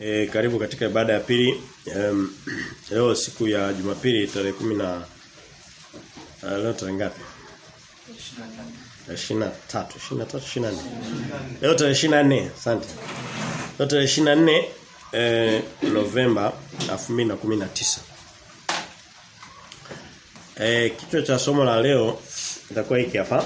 E, karibu katika ibada ya pili. Um, leo siku ya Jumapili tarehe 10 na uh, leo tarehe ngapi? 23, 23, 24. Leo tarehe 24, asante. Leo tarehe 24 eh, Novemba 2019. Eh, kichwa cha somo la leo itakuwa hiki hapa.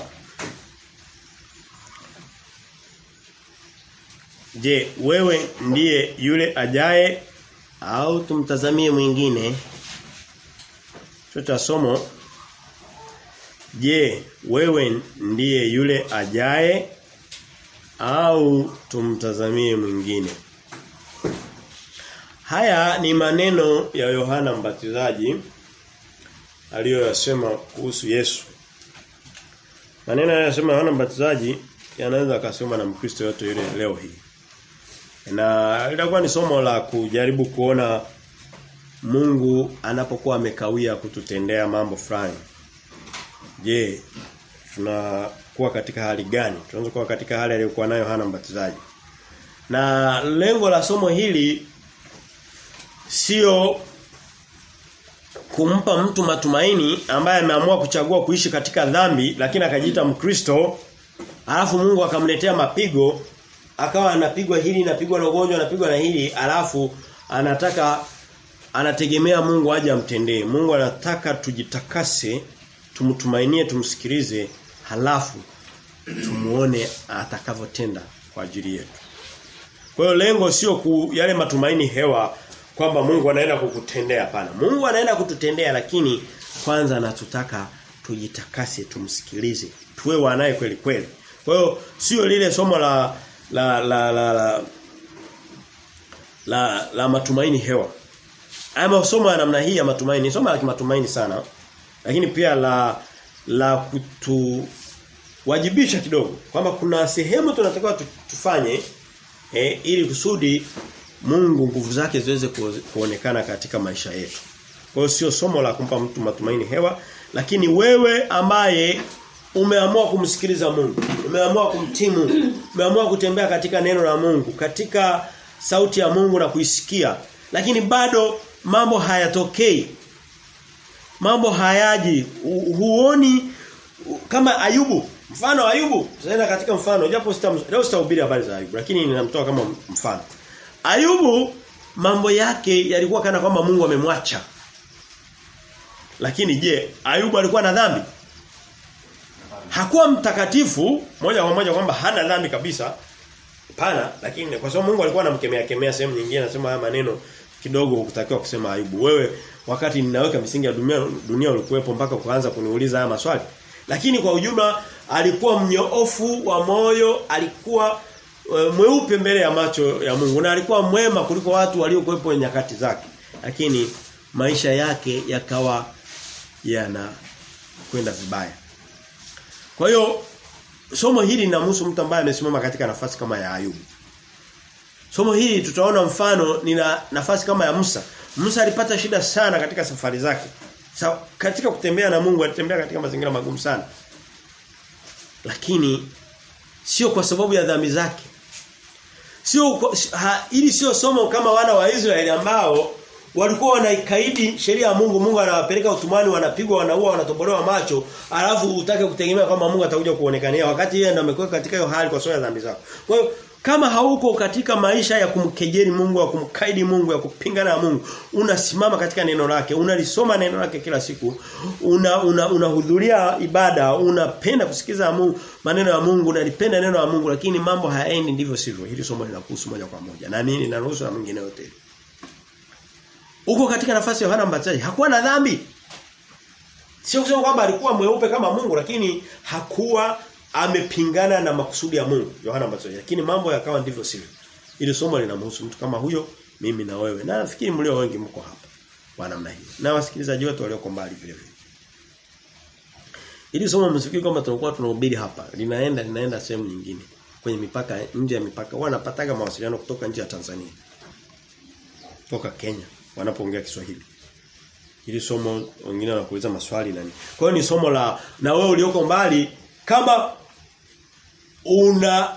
Je, wewe ndiye yule ajaye au tumtazamie mwingine? Tuta somo Je, wewe ndiye yule ajaye au tumtazamie mwingine? Haya ni maneno ya Yohana Mbatizaji aliyoyasema kuhusu Yesu. Maneno yanayosema Yohana Mbatizaji yanaweza akasema na Mkristo yote yule leo hii. Na litakuwa ni somo la kujaribu kuona Mungu anapokuwa amekawia kututendea mambo fulani. Je, tunakuwa katika hali gani? Tunaweza kuwa katika hali aliyokuwa nayo Hana Mbatizaji. Na lengo la somo hili sio kumpa mtu matumaini ambaye ameamua kuchagua kuishi katika dhambi lakini akajiita Mkristo alafu Mungu akamletea mapigo akawa anapigwa hili napigwa na ugonjwa anapigwa na hili alafu anataka anategemea Mungu aje amtendee. Mungu anataka tujitakase, tumtumainie, tumsikilize, halafu tumuone atakavyotenda kwa ajili yetu. Kwa hiyo lengo sio ku, yale matumaini hewa kwamba Mungu anaenda kukutendea hapana. Mungu anaenda kututendea lakini kwanza anatutaka tujitakase, tumsikilize, tuwe wanaye kweli kweli. Kwa hiyo sio lile somo la la la la la, la, la matumaini hewa. Haya masomo ya namna hii ya matumaini, somo la kimatumaini sana. Lakini pia la la kutu wajibisha kidogo kwamba kuna sehemu tunatakiwa tufanye eh, ili kusudi Mungu nguvu zake ziweze kuonekana katika maisha yetu. Kwa hiyo sio somo la kumpa mtu matumaini hewa, lakini wewe ambaye umeamua kumsikiliza Mungu, umeamua kumtimu, umeamua kutembea katika neno la Mungu, katika sauti ya Mungu na kuisikia, lakini bado mambo hayatokei. Mambo hayaji. Huoni kama Ayubu. Mfano Ayubu, tunaenda katika mfano japo leo sitahubiri habari za Ayubu, lakini ninamtoa kama mfano. Ayubu mambo yake yalikuwa kana kwamba Mungu amemwacha. Lakini je, Ayubu alikuwa na dhambi? Hakuwa mtakatifu moja kwa moja kwamba hana dhambi kabisa. pana lakini kwa sababu Mungu alikuwa anamkemea kemea sehemu nyingine anasema haya maneno kidogo hukutakiwa kusema aibu Wewe wakati ninaweka misingi ya dunia dunia ulikuwepo mpaka kuanza kuniuliza haya maswali. Lakini kwa ujumla alikuwa mnyoofu wa moyo, alikuwa uh, mweupe mbele ya macho ya Mungu na alikuwa mwema kuliko watu waliokuwepo nyakati zake. Lakini maisha yake yakawa yana kwenda vibaya. Kwa hiyo somo hili linamhusu mtu ambaye amesimama katika nafasi kama ya Ayubu. Somo hili tutaona mfano ni na nafasi kama ya Musa. Musa alipata shida sana katika safari zake. Sa, katika kutembea na Mungu alitembea katika mazingira magumu sana. Lakini sio kwa sababu ya dhambi zake. Sio ili sio somo kama wana wa Israeli ambao walikuwa wanaikaidi sheria ya Mungu, Mungu anawapeleka utumani wanapigwa, wanaua, wanatobolewa macho, alafu utake kutegemea kwamba Mungu atakuja kuonekania wakati yeye ndiye amekuwa katika hiyo hali kwa sababu ya dhambi zako. Kwa hiyo kama hauko katika maisha ya kumkejeli Mungu, ya kumkaidi Mungu, ya kupingana na Mungu, unasimama katika neno lake, unalisoma neno lake kila siku, unahudhuria una, una ibada, unapenda kusikiza Mungu, maneno ya Mungu, unalipenda neno la Mungu, lakini mambo hayaendi ndivyo sivyo. Hili somo linakuhusu moja kwa moja. Na mimi ninaruhusu na mwingine yote. Uko katika nafasi ya Yohana Mbatizaji, hakuwa na dhambi. Sio kusema kwamba alikuwa mweupe kama Mungu, lakini hakuwa amepingana na makusudi ya Mungu Yohana Mbatizaji. Lakini mambo yakawa ndivyo sivyo. Ili somo linamhusu mtu kama huyo mimi na wewe. Na nafikiri mlio wengi mko hapa kwa namna hii na wasikilizaji wetu walioko mbali vile vile. Ili somo msifikiri kwamba tunakuwa tunahubiri hapa. Linaenda linaenda sehemu nyingine. Kwenye mipaka nje ya mipaka. Wanapataga mawasiliano kutoka nje ya Tanzania. Kutoka Kenya wanapoongea Kiswahili ili somo wengine wanakuuliza maswali nani kwa hiyo ni somo la na wewe ulioko mbali kama una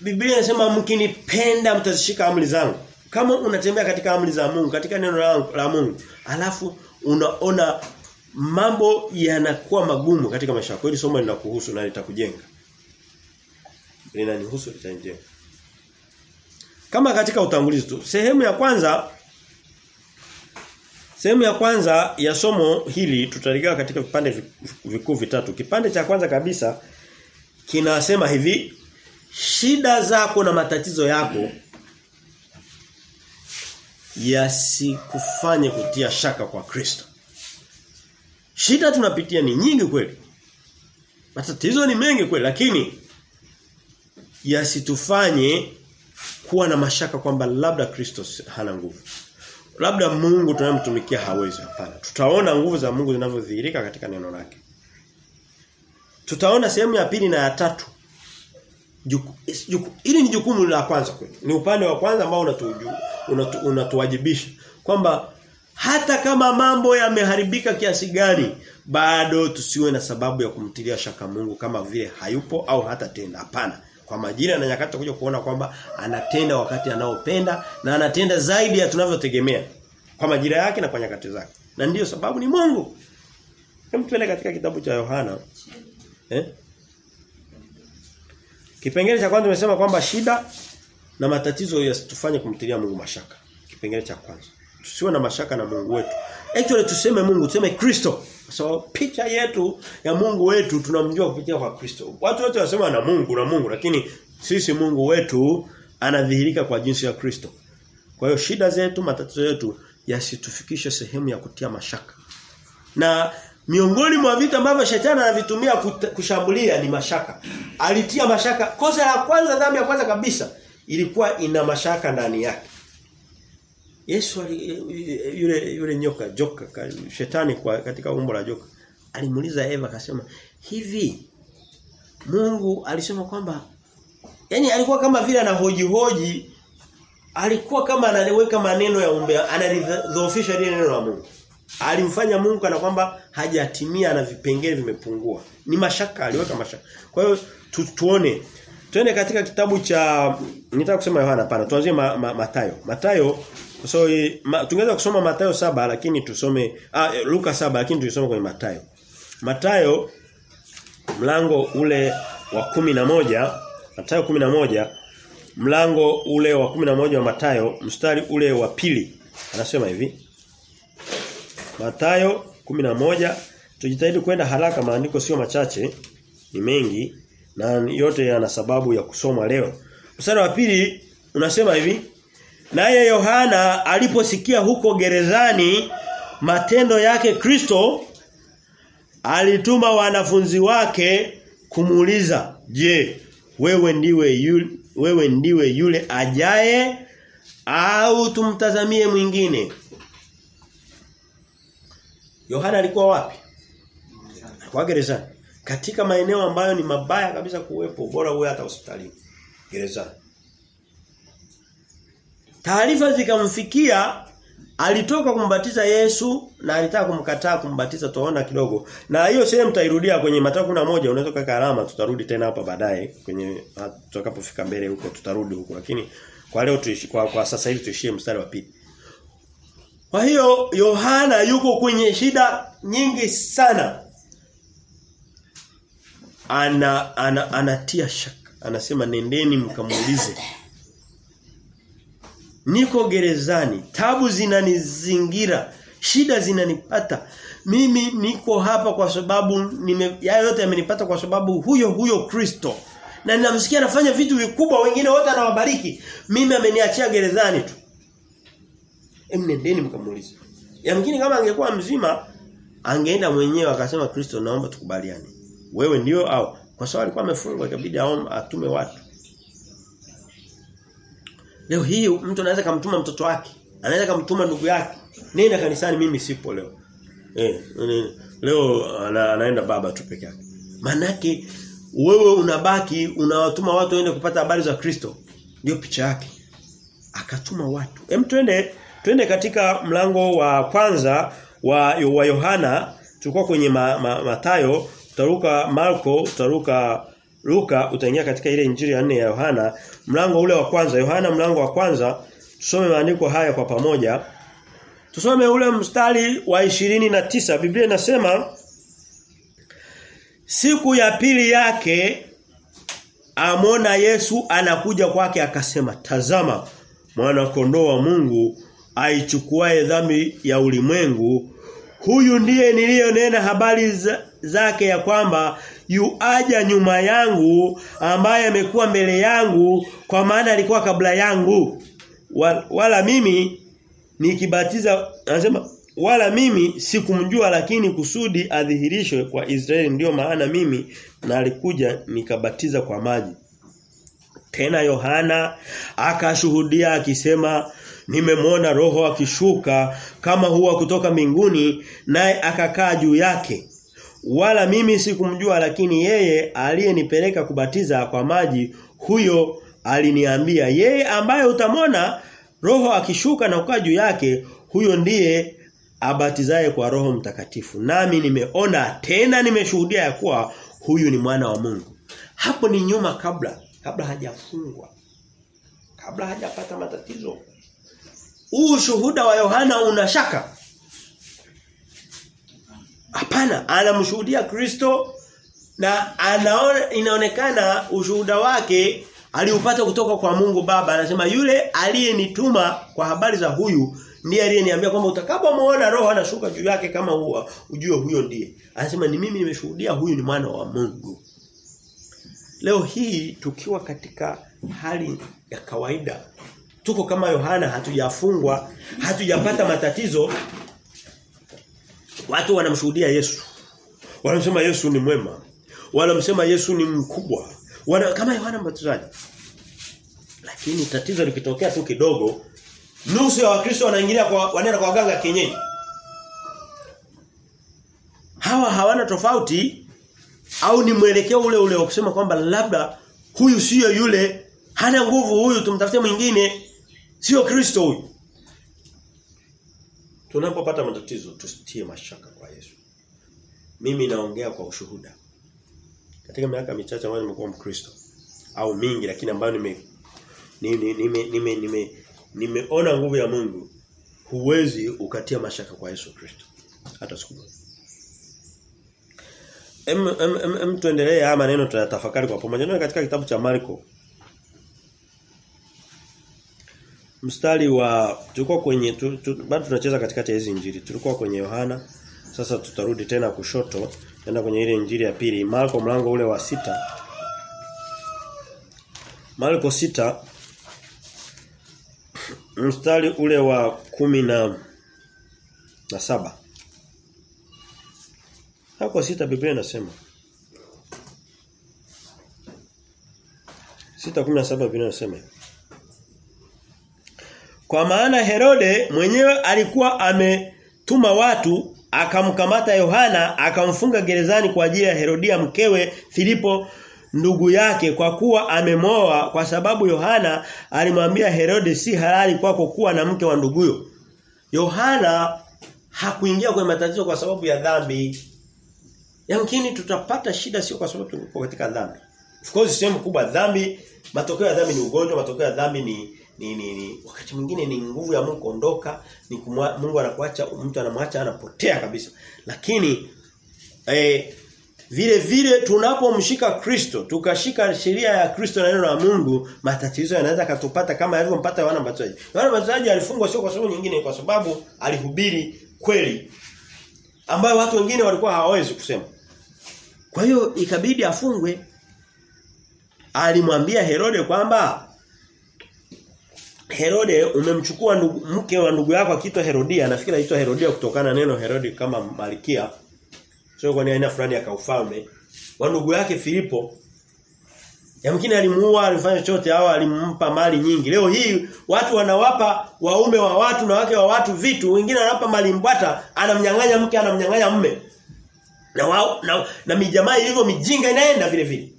Biblia inasema mkinipenda mtazishika amri zangu. Kama unatembea katika amri za Mungu, katika neno la, la Mungu, alafu unaona mambo yanakuwa magumu katika maisha yako. Hili somo linakuhusu na litakujenga. Linanihusu litanijenga. Kama katika utangulizi tu. Sehemu ya kwanza Sehemu ya kwanza ya somo hili tutaligawa katika vipande vikuu vitatu. Kipande cha kwanza kabisa kinasema hivi shida zako na matatizo yako yasikufanye kutia shaka kwa Kristo. Shida tunapitia ni nyingi kweli. Matatizo ni mengi kweli lakini yasitufanye kuwa na mashaka kwamba labda Kristo hana nguvu. Labda Mungu tunayemtumikia hawezi hapana. Tutaona nguvu za Mungu zinavyodhihirika katika neno lake. Tutaona sehemu ya pili na ya tatu. Juku, juku, hili ni jukumu la kwanza kwetu. Ni upande wa kwanza ambao unatu, unatuwajibisha kwamba hata kama mambo yameharibika kiasi gani bado tusiwe na sababu ya kumtilia shaka Mungu kama vile hayupo au hata tena hapana kwa majira na nyakati kuja kuona kwamba anatenda wakati anaopenda na anatenda zaidi ya tunavyotegemea kwa majira yake na kwa nyakati zake na ndiyo sababu ni Mungu hem tuende katika kitabu cha Yohana eh Kipengele cha kwanza tumesema kwamba shida na matatizo yasitufanye kumtilia Mungu mashaka. Kipengele cha kwanza. Tusiwe na mashaka na Mungu wetu. Actually tuseme Mungu, tuseme Kristo. So picha yetu ya Mungu wetu tunamjua kupitia kwa Kristo. Watu wote wanasema na Mungu na Mungu lakini sisi Mungu wetu anadhihirika kwa jinsi ya Kristo. Kwa hiyo shida zetu, matatizo yetu yasitufikishe sehemu ya kutia mashaka. Na miongoni mwa vitu ambavyo shetani anavitumia kushambulia ni mashaka. Alitia mashaka. Kosa la kwanza dhambi ya kwanza kabisa ilikuwa ina mashaka ndani yake. Yesu ali, yule yule nyoka joka shetani kwa katika umbo la joka. Alimuuliza Eva akasema hivi Mungu alisema kwamba yani alikuwa kama vile anahoji hoji alikuwa kama anaweka maneno ya umbea anadhoofisha lile neno la Mungu. Alimfanya Mungu kana kwamba hajatimia na vipengele vimepungua. Ni mashaka aliweka mashaka. Kwa hiyo tu, tuone. Twende katika kitabu cha nitaka kusema Yohana pana tuanzie ma, ma. Matayo so ma, tungeweza kusoma Mathayo saba lakini tusome ah, Luka saba lakini tusome kwenye Mathayo. Mathayo mlango ule wa kumi na moja Mathayo kumi na moja mlango ule wa kumi na moja wa Mathayo mstari ule wa pili anasema hivi Mathayo moja tujitahidi kwenda haraka maandiko sio machache ni mengi na yote yana sababu ya kusoma leo. Mstari wa pili unasema hivi Naye Yohana aliposikia huko gerezani matendo yake Kristo alituma wanafunzi wake kumuuliza, "Je, wewe ndiwe yule wewe ndiwe yule ajaye au tumtazamie mwingine?" Yohana alikuwa wapi? Alikuwa gerezani. Katika maeneo ambayo ni mabaya kabisa kuwepo, bora uwe hata hospitalini. Gerezani. Taarifa zikamfikia alitoka kumbatiza Yesu na alitaka kumkataa kumbatiza tuona kidogo. Na hiyo sehemu tairudia kwenye Mathayo moja unaweza kaka alama tutarudi tena hapa baadaye kwenye tutakapofika mbele huko tutarudi huko lakini kwa leo tuishi kwa, kwa sasa hivi tuishie mstari wa pili. Kwa hiyo Yohana yuko kwenye shida nyingi sana. Ana, ana anatia shaka. Anasema nendeni mkamuulize Niko gerezani, tabu zinanizingira, shida zinanipata. Mimi niko hapa kwa sababu nime ya yote yamenipata kwa sababu huyo huyo Kristo. Na ninamsikia anafanya vitu vikubwa wengine wote anawabariki. Mimi ameniachia gerezani tu. Em nendeni mkamuulize. Yamkini kama angekuwa mzima angeenda mwenyewe akasema Kristo naomba tukubaliane. Wewe ndio au kwa sababu alikuwa amefungwa ikabidi atume watu. Leo hii mtu anaweza kumtuma mtoto wake, anaweza kumtuma ndugu yake. Nenda kanisani mimi sipo leo. Eh, leo ana, anaenda baba tu peke yake. Manake wewe unabaki unawatuma watu waende kupata habari za Kristo. Ndio picha yake. Akatuma watu. Hem twende twende katika mlango wa kwanza wa wa Yohana tulikuwa kwenye ma, ma, Matayo, tutaruka Marko, tutaruka Luka utaingia katika ile injili ya nne ya Yohana mlango ule wa kwanza. Yohana mlango wa kwanza. Tusome maandiko haya kwa pamoja. Tusome ule mstari wa ishirini na tisa. Biblia inasema siku ya pili yake amona Yesu anakuja kwake akasema tazama mwana kondoo wa Mungu aichukuae dhambi ya ulimwengu huyu ndiye niliyonena habari zake ya kwamba yuaja nyuma yangu ambaye amekuwa mbele yangu kwa maana alikuwa kabla yangu. Wala, mimi nikibatiza anasema wala mimi sikumjua lakini kusudi adhihirishwe kwa Israeli ndiyo maana mimi na alikuja nikabatiza kwa maji. Tena Yohana akashuhudia akisema nimemwona roho akishuka kama huwa kutoka mbinguni naye akakaa juu yake wala mimi sikumjua lakini yeye aliyenipeleka kubatiza kwa maji huyo aliniambia yeye ambaye utamwona roho akishuka na kukaa juu yake huyo ndiye abatizaye kwa roho mtakatifu. Nami nimeona tena nimeshuhudia ya kuwa huyu ni mwana wa Mungu. Hapo ni nyuma kabla kabla hajafungwa kabla hajapata matatizo. Huu shuhuda wa Yohana una shaka hapana anamshuhudia Kristo na anaona inaonekana ushuhuda wake aliupata kutoka kwa Mungu Baba. Anasema yule aliyenituma kwa habari za huyu ndiye aliyeniambia kwamba utakapomuona roho anashuka juu yake kama huwa ujue huyo ndiye. Anasema ni mimi nimeshuhudia huyu ni mwana wa Mungu. Leo hii tukiwa katika hali ya kawaida tuko kama Yohana hatujafungwa hatujapata matatizo watu wanamshuhudia Yesu. Wanamsema Yesu ni mwema. Wanamsema Yesu ni mkubwa. Wana kama Yohana Mbatizaji. Lakini tatizo likitokea tu kidogo nusu ya wakristo wanaingilia kwa wanaenda kwa waganga kienyeji. Hawa hawana tofauti au ni mwelekeo ule ule wa kusema kwamba labda huyu sio yule hana nguvu huyu tumtafute mwingine. Sio Kristo huyu tunapopata matatizo tusitie mashaka kwa Yesu mimi naongea kwa ushuhuda katika miaka michache ambayo nimekuwa mkristo au mingi lakini ambayo nime nime nime nime, nime nimeona nguvu ya Mungu huwezi ukatia mashaka kwa Yesu Kristo hata siku moja Em, em, em, em tuendelee haya maneno tunatafakari kwa pamoja. Ndio katika kitabu cha Marko. Mstari wa tulikuwa kwenye tu, tu, bado tunacheza katikati ya hizi injili. Tulikuwa kwenye Yohana. Sasa tutarudi tena kushoto, tena kwenye ile injili ya pili. Marko mlango ule wa sita Marko sita mstari ule wa kumi na na saba Marko sita Biblia inasema. 6:17 Biblia inasema. Kwa maana Herode mwenyewe alikuwa ametuma watu akamkamata Yohana akamfunga gerezani kwa ajili ya Herodia mkewe Filipo ndugu yake kwa kuwa amemoa kwa sababu Yohana alimwambia Herode si halali kwako kuwa na mke wa nduguyo. Yohana hakuingia kwenye matatizo kwa sababu ya dhambi. Yamkini tutapata shida sio kwa sababu tuko katika dhambi. Of course sehemu kubwa dhambi, matokeo ya dhambi ni ugonjwa, matokeo ya dhambi ni ni, ni, ni wakati mwingine ni nguvu ya Mungu kuondoka, ni kumwa, Mungu anakuacha mtu anamwacha anapotea kabisa. Lakini eh, vile vile tunapomshika Kristo, tukashika sheria ya Kristo na neno la Mungu, matatizo yanaweza katupata kama yalivyompata Yohana Mbatizaji. Yohana Mbatizaji alifungwa sio kwa sababu nyingine kwa sababu alihubiri kweli ambayo watu wengine walikuwa hawawezi kusema. Kwa hiyo ikabidi afungwe. Alimwambia Herode kwamba Herode umemchukua ndugu, mke wa ndugu yako akiitwa Herodia, nafikiri aitwa Herodia kutokana na neno Herodi kama malkia. Sio kwa aina fulani ya kaufalme. Wa ndugu yake Filipo Yamkini alimuua, alifanya chochote au alimpa mali nyingi. Leo hii watu wanawapa waume wa watu na wake wa watu vitu, wengine anapa mali mbwata, anamnyang'anya mke, anamnyang'anya mume. Na wao na, na mijamaa ilivyo mijinga inaenda vile vile.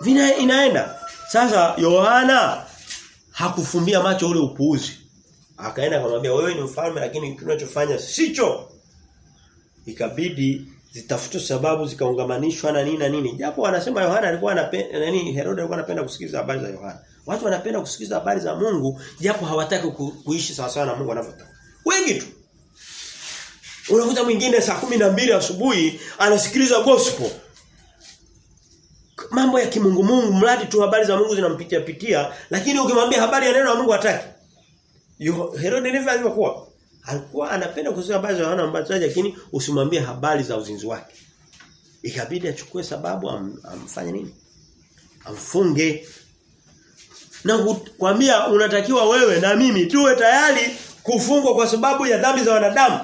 Vina inaenda. Sasa Yohana hakufumbia macho ule upuuzi. Akaenda akamwambia wewe ni mfalme lakini tunachofanya sicho. Ikabidi zitafutwe sababu zikaungamanishwa na nini na nini. Japo wanasema Yohana alikuwa anapenda nani Herode alikuwa anapenda kusikiza habari za Yohana. Watu wanapenda kusikiza habari za Mungu japo hawataki ku, kuishi sawa sawa na Mungu anavyotaka. Wengi tu. Unakuta mwingine saa mbili asubuhi anasikiliza gospel. Mambo ya kimungu Mungu mradi tu habari za Mungu zinampitia pitia lakini ukimwambia habari ya neno la Mungu hataki. Herode ndivyo alivyokuwa. Alikuwa anapenda kusikia habari za wana mbaya lakini usimwambie habari za uzinzi wake. Ikabidi achukue sababu am, amfanye nini? Amfunge. Na kuambia unatakiwa wewe na mimi tuwe tayari kufungwa kwa sababu ya dhambi za wanadamu.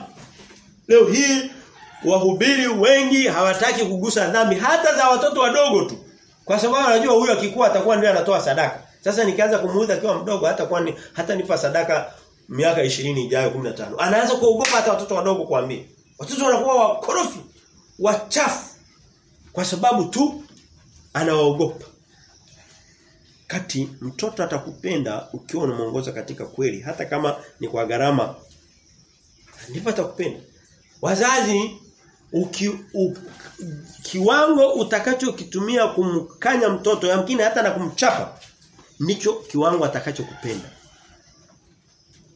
Leo hii wahubiri wengi hawataki kugusa dhambi hata za watoto wadogo tu. Kwa sababu anajua huyu akikua atakuwa ndiye anatoa sadaka. Sasa nikianza kumuuza akiwa mdogo hata kwa ni hata nipa sadaka miaka 20 ijayo 15. Anaanza kuogopa hata watoto wadogo kuambia. Watoto wanakuwa wakorofi, wachafu kwa sababu tu anawaogopa. Kati mtoto atakupenda ukiwa unamuongoza katika kweli hata kama ni kwa gharama. Ndipo atakupenda. Wazazi uki, u, kiwango utakachokitumia kumkanya mtoto yamkini hata na kumchapa ndicho kiwango atakachokupenda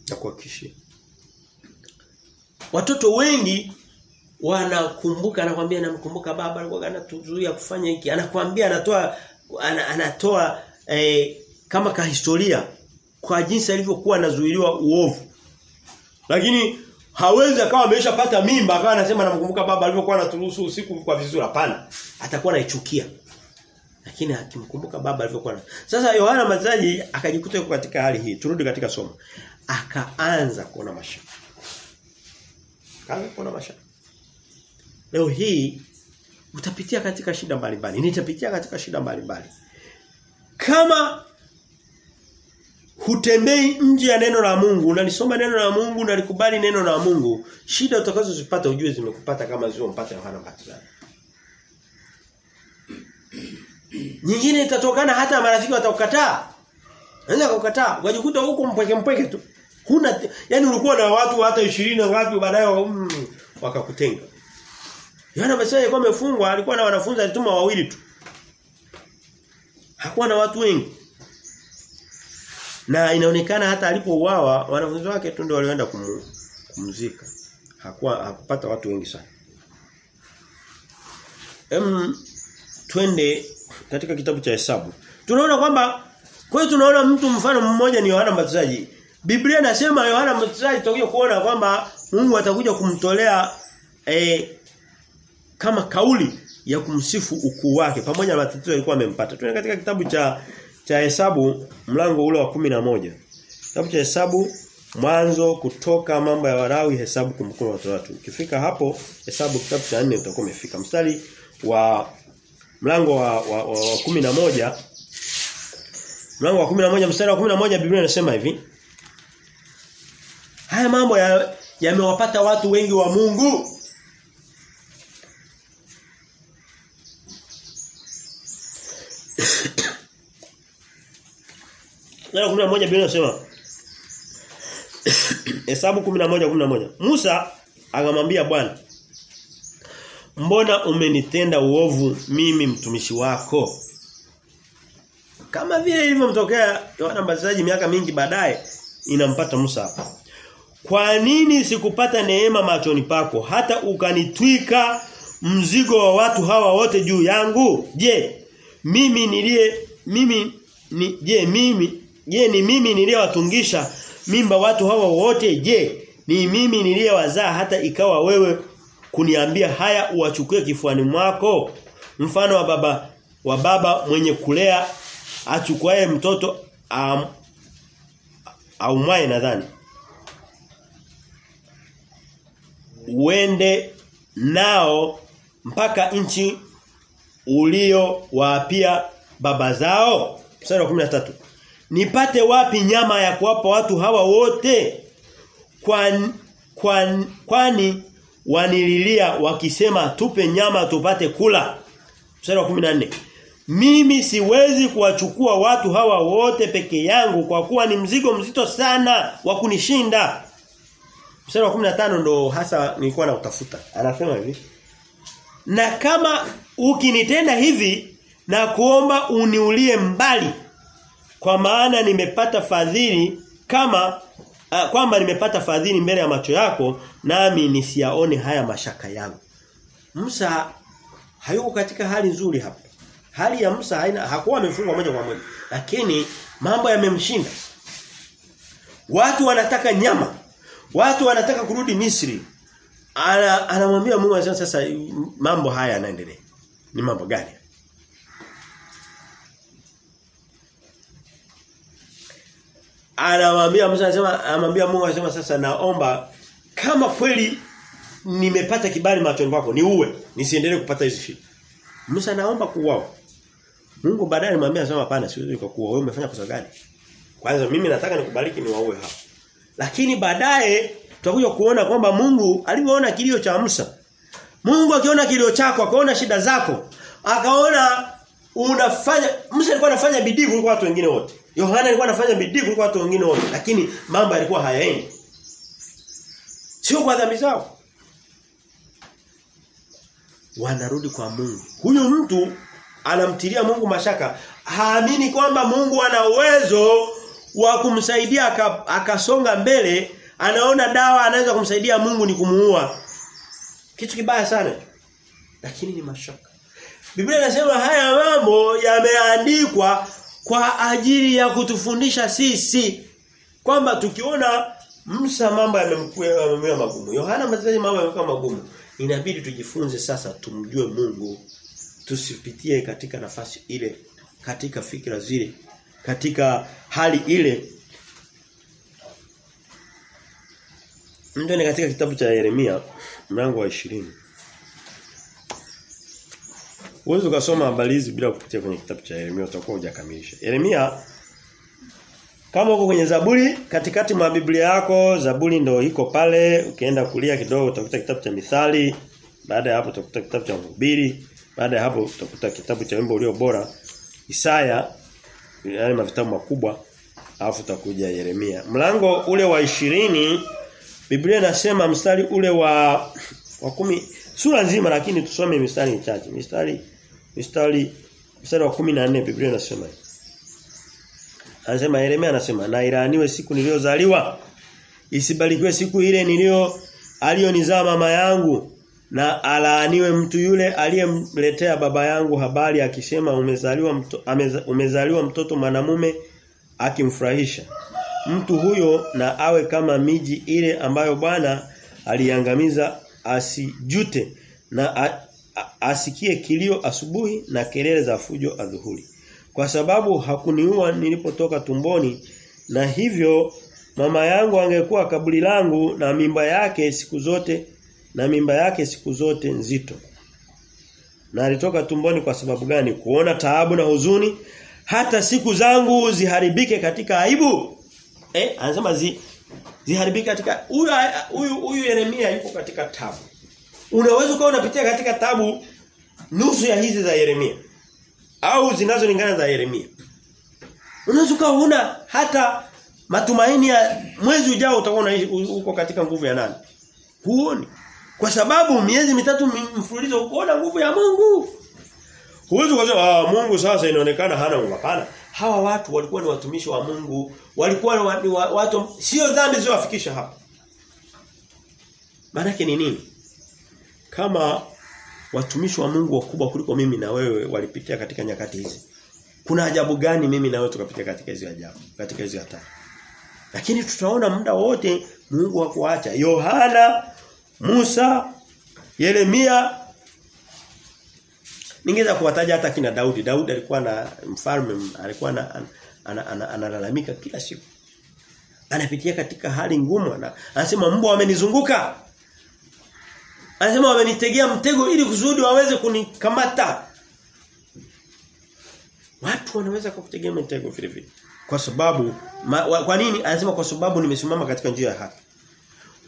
na kuhakikishia. Watoto wengi wanakumbuka anakuambia namkumbuka baba alikuwa anatuzuia kufanya hiki anakuambia anatoa ana, anatoa eh, kama kahistoria kwa jinsi alivyokuwa anazuiliwa uovu lakini hawezi akawa ameshapata mimba akawa anasema namkumbuka baba alivyokuwa anaturuhusu usiku kwa vizuri. Hapana. Atakuwa anaichukia. Lakini akimkumbuka baba alivyokuwa sasa Yohana Mbatizaji akajikuta yuko katika hali hii. Turudi katika somo. Akaanza kuona mashaka. Kaanza kuona mashaka. Leo hii utapitia katika shida mbalimbali. Nitapitia katika shida mbalimbali. Kama hutembei nje ya neno la Mungu unalisoma neno la Mungu unalikubali neno la Mungu. Shida utakazozipata ujue zimekupata kama zilizompata Yohana Mbatizaji. Nyingine itatokana hata marafiki watakukataa. Anaweza kukataa. Wajikuta huko mpweke mpweke tu. Huna yani ulikuwa na watu hata 20 na ngapi baadaye mm, wakakutenga. Yohana Mbatizaji alikuwa amefungwa alikuwa na wanafunzi alituma wawili tu. Hakuwa na watu wengi na inaonekana hata alipouawa wanafunzi wake tu ndio walioenda kum, kumzika. Hakuwa hakupata watu wengi sana. Em twende katika kitabu cha Hesabu. Tunaona kwamba kwa hiyo tunaona mtu mfano mmoja ni Yohana Mbatizaji. Biblia inasema Yohana Mbatizaji tutakuja kuona kwamba Mungu atakuja kumtolea eh, kama kauli ya kumsifu ukuu wake pamoja na matatizo yalikuwa amempata. Tuna katika kitabu cha cha Hesabu mlango ule wa kumi na moja Kitabu cha Hesabu mwanzo kutoka mambo ya Warawi Hesabu kumbukumbu wa watu. Ukifika hapo Hesabu kitabu cha 4 utakuwa umefika. Mstari wa mlango wa wa, wa, wa kumi na moja Mlango wa kumi na moja mstari wa kumi na moja Biblia inasema hivi. Haya mambo yamewapata ya watu wengi wa Mungu. Mstari 11 Biblia inasema Hesabu 11:11 Musa akamwambia Bwana Mbona umenitenda uovu mimi mtumishi wako? Kama vile ilivyomtokea Yohana Mbatizaji miaka mingi baadaye inampata Musa. Kwa nini sikupata neema machoni pako hata ukanitwika mzigo wa watu hawa wote juu yangu? Je, mimi nilie mimi ni je mimi je ni mimi niliyewatungisha mimba watu hawa wote? Je, ni mimi niliyewazaa hata ikawa wewe kuniambia haya uwachukue kifuani mwako? Mfano wa baba wa baba mwenye kulea achukuae mtoto um, aumwae nadhani uende nao mpaka nchi uliowaapia baba zao mstari wa 13 nipate wapi nyama ya kuwapa watu hawa wote kwani kwan, kwani wanililia wakisema tupe nyama tupate kula mstari wa 14 mimi siwezi kuwachukua watu hawa wote peke yangu kwa kuwa ni mzigo mzito sana wa kunishinda. Mstari wa 15 ndo hasa nilikuwa na utafuta. Anasema hivi. na kama ukinitenda hivi na kuomba uniulie mbali kwa maana nimepata fadhili kama uh, kwamba nimepata fadhili mbele ya macho yako nami nisiyaone haya mashaka yangu. Musa hayuko katika hali nzuri hapa. Hali ya Musa haina hakuwa amefungwa moja kwa moja lakini mambo yamemshinda. Watu wanataka nyama. Watu wanataka kurudi Misri. Ana, anamwambia Mungu sasa mambo haya yanaendelea. Ni mambo gani? Anamwambia Musa anasema anamwambia Mungu anasema sasa naomba kama kweli nimepata kibali machoni kwako ni uwe nisiendelee kupata hizi shida. Musa naomba kuuawa. Mungu baadaye anamwambia anasema hapana siwezi kukuua wewe umefanya kosa gani? Kwanza mimi nataka nikubariki ni waue hapa. Lakini baadaye tutakuja kuona kwamba Mungu alivyoona kilio cha Musa. Mungu akiona kilio chako, akaona shida zako, akaona unafanya Musa alikuwa anafanya bidii kuliko watu wengine wote. Yohana alikuwa anafanya bidii kuliko watu wengine wote, lakini mambo yalikuwa hayaendi. Sio kwa dhambi zao. Wanarudi kwa Mungu. Huyu mtu anamtilia Mungu mashaka, haamini kwamba Mungu ana uwezo wa kumsaidia akasonga mbele, anaona dawa anaweza kumsaidia Mungu ni kumuua. Kitu kibaya sana. Lakini ni mashaka. Biblia inasema haya mambo yameandikwa kwa ajili ya kutufundisha sisi kwamba tukiona Musa mambo yamemkuwa magumu. Yohana mtazaji mambo yamekuwa magumu. Inabidi tujifunze sasa tumjue Mungu. Tusipitie katika nafasi ile, katika fikra zile, katika hali ile. Mtu ni katika kitabu cha Yeremia mlango wa 20. Uwezo ukasoma habari hizi bila kupitia kwenye kitabu cha Yeremia utakuwa hujakamilisha. Yeremia kama uko kwenye Zaburi katikati mwa Biblia yako, Zaburi ndio iko pale, ukienda kulia kidogo utakuta kitabu cha Mithali, baada ya hapo utakuta kitabu cha Mhubiri, baada ya hapo utakuta kitabu cha wimbo ulio bora, Isaya, yale mavitabu makubwa, alafu utakuja Yeremia. Mlango ule wa ishirini Biblia inasema mstari ule wa wa kumi sura nzima lakini tusome mistari michache. Mistari mistari mstari wa 14 Biblia inasema Anasema Yeremia anasema na ilaaniwe siku niliyozaliwa. Isibarikiwe siku ile niliyo aliyonizaa mama yangu. Na alaaniwe mtu yule aliyemletea baba yangu habari akisema umezaliwa mto, ameza, umezaliwa mtoto mwanamume akimfurahisha. Mtu huyo na awe kama miji ile ambayo Bwana aliangamiza asijute. Na asikie kilio asubuhi na kelele za fujo adhuhuri. Kwa sababu hakuniua nilipotoka tumboni na hivyo mama yangu angekuwa kaburi langu na mimba yake siku zote na mimba yake siku zote nzito. Na alitoka tumboni kwa sababu gani? Kuona taabu na huzuni hata siku zangu ziharibike katika aibu. Eh anasema zi, ziharibike katika huyu huyu Yeremia yuko katika tabu unaweza ukawa unapitia katika tabu nusu ya hizi za Yeremia au zinazolingana za Yeremia. Unaweza ukawa huna hata matumaini ya mwezi ujao utakuwa uko katika nguvu ya nani? Huoni. Kwa sababu miezi mitatu mfululizo ukoona nguvu ya Mungu. Huwezi kusema ah Mungu sasa inaonekana hana hapana. Hawa watu walikuwa ni watumishi wa Mungu. Walikuwa ni wa, watu sio dhambi zilizowafikisha hapa. Maana ni nini kama watumishi wa Mungu wakubwa kuliko mimi na wewe walipitia katika nyakati hizi kuna ajabu gani mimi na wewe tukapitia katika hizo ajabu katika hizo hatari lakini tutaona muda wote Mungu hakuacha Yohana Musa Yeremia Ningeweza kuwataja hata kina Daudi. Daudi alikuwa na mfalme, alikuwa na analalamika ana, ana kila siku. Anapitia katika hali ngumu na anasema mbwa wamenizunguka. Anasema wamenitegea mtego ili kusudi waweze kunikamata. Watu wanaweza kukutegea mtego vile vile. Kwa sababu ma, wa, kwa nini? Anasema kwa sababu nimesimama katika njia ya haki.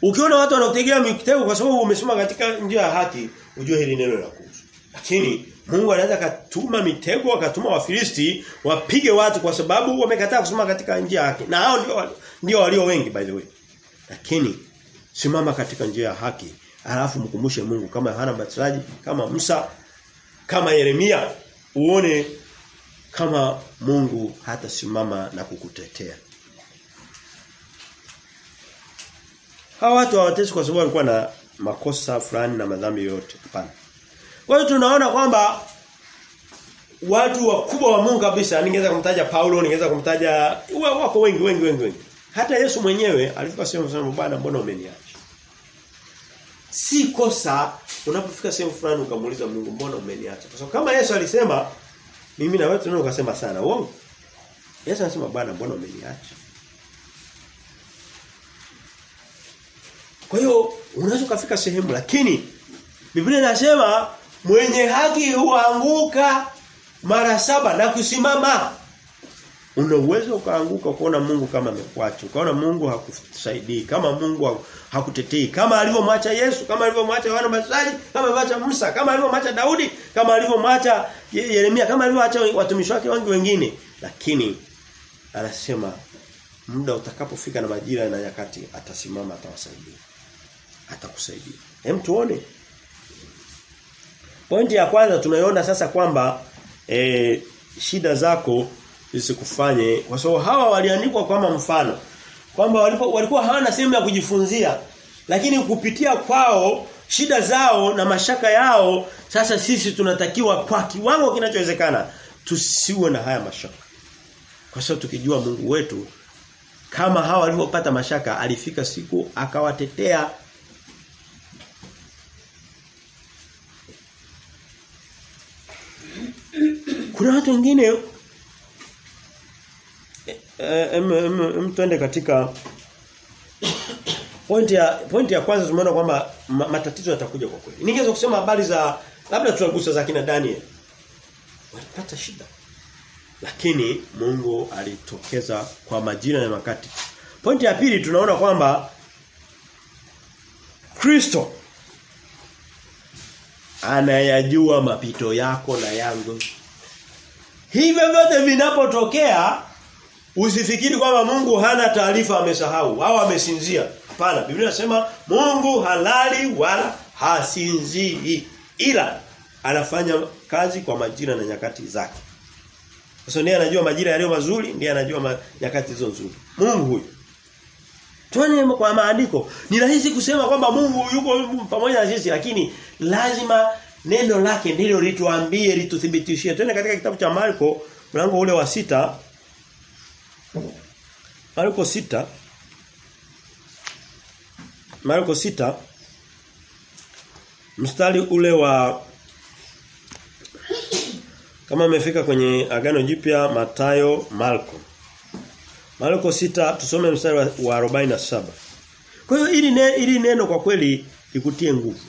Ukiona watu wanakutegea mitego kwa sababu umesimama katika njia ya haki, ujue hili neno la kuhusu. Lakini Mungu anaweza katuma mitego akatuma wafilisti wapige watu kwa sababu wamekataa kusimama katika njia yake. Na hao ndio ndio walio wengi by the way. Lakini simama katika njia ya haki. Alafu mkumbushe Mungu kama Yohana Mbatizaji, kama Musa, kama Yeremia uone kama Mungu hatasimama na kukutetea. Hawa watu hawatesi kwa sababu walikuwa na makosa fulani na madhambi yote. Hapana. Kwa hiyo tunaona kwamba watu wakubwa wa Mungu kabisa, ningeweza kumtaja Paulo, ningeweza kumtaja wako wengi wengi wengi wengi. Hata Yesu mwenyewe alifika sehemu sana Bwana mbona umeniacha? Si kosa unapofika sehemu fulani ukamuuliza Mungu mbona umeniacha? Kwa sababu kama Yesu alisema mimi na wewe tunao ukasema sana uongo. Yesu anasema Bwana mbona umeniacha? Kwa hiyo unaweza kufika sehemu lakini Biblia inasema mwenye haki huanguka mara saba na kusimama. Una uwezo ukaanguka kuona Mungu kama amekuacha. Ukaona Mungu hakusaidii, kama Mungu hakutetei, kama alivyomwacha Yesu, kama alivyomwacha Yohana Mbatizaji, kama alivyomwacha Musa, kama alivyomwacha Daudi, kama alivyomwacha Yeremia, kama alivyomwacha watumishi wake wengi wengine. Lakini anasema muda utakapofika na majira na nyakati atasimama atawasaidia. Atakusaidia. Hem tuone. Pointi ya kwanza tunaiona sasa kwamba e, shida zako zisikufanye kwa sababu hawa waliandikwa kama mfano. Kwamba walikuwa, hawana sehemu ya kujifunzia. Lakini kupitia kwao shida zao na mashaka yao sasa sisi tunatakiwa kwa kiwango kinachowezekana tusiwe na haya mashaka. Kwa sababu tukijua Mungu wetu kama hawa walivyopata mashaka alifika siku akawatetea. Kuna watu wengine em em twende katika pointi ya pointi ya kwanza tumeona kwamba ma, matatizo yatakuja kwa kweli. Ningeweza kusema habari za labda tutagusa za kina Daniel. Walipata shida. Lakini Mungu alitokeza kwa majina na makati Pointi ya pili tunaona kwamba Kristo anayajua mapito yako na yangu. Hivyo vyote vinapotokea usifikiri kwamba Mungu hana taarifa amesahau au amesinzia. Hapana, Biblia inasema Mungu halali wala hasinzii ila anafanya kazi kwa majira na nyakati zake. Sasa ndiye anajua majira yaliyo mazuri, ndiye anajua ma, nyakati hizo nzuri. Mungu huyu. Tuone kwa maandiko. Ni rahisi kusema kwamba Mungu yuko pamoja na sisi lakini lazima neno lake ndilo lituambie lituthibitishie. Twende katika kitabu cha Marko mlango ule wa sita Marko sita. Marko sita. Mstari ule wa kama amefika kwenye agano jipya Matayo Marko. Marko sita tusome mstari wa, wa 47 Kwa hiyo ili ne, ili neno kwa kweli ikutie nguvu.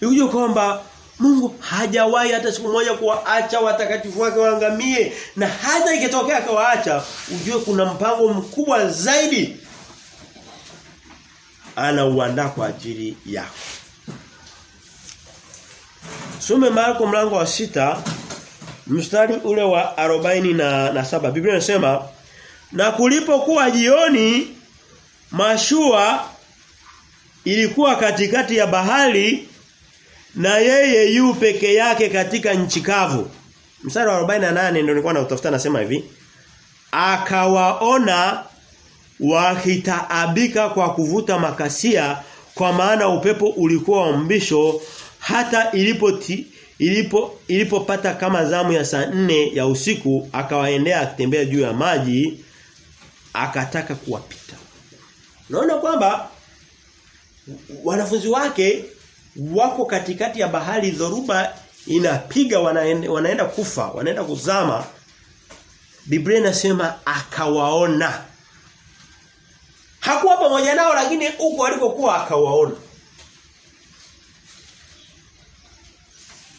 Ikuje kwamba Mungu hajawahi hata siku moja kuwaacha watakatifu wake waangamie na hata ikitokea akawaacha ujue kuna mpango mkubwa zaidi anauandaa kwa ajili yako. sume Marko mlango wa sita mstari ule wa arobaini na, na saba Biblia inasema na kulipokuwa jioni mashua ilikuwa katikati ya bahari na yeye yu peke yake katika nchi kavu. Mstari wa 48 ndio nilikuwa nautafuta nasema hivi. Akawaona wakitaabika kwa kuvuta makasia kwa maana upepo ulikuwa wa mbisho hata ilipo ti, ilipo ilipopata kama zamu ya saa nne ya usiku akawaendea akitembea juu ya maji akataka kuwapita. naona kwamba wanafunzi wake wako katikati ya bahari dhoruba inapiga wanaenda, wanaenda kufa wanaenda kuzama. Biblia inasema akawaona. Hakuwa pamoja nao lakini huko alikokuwa akawaona.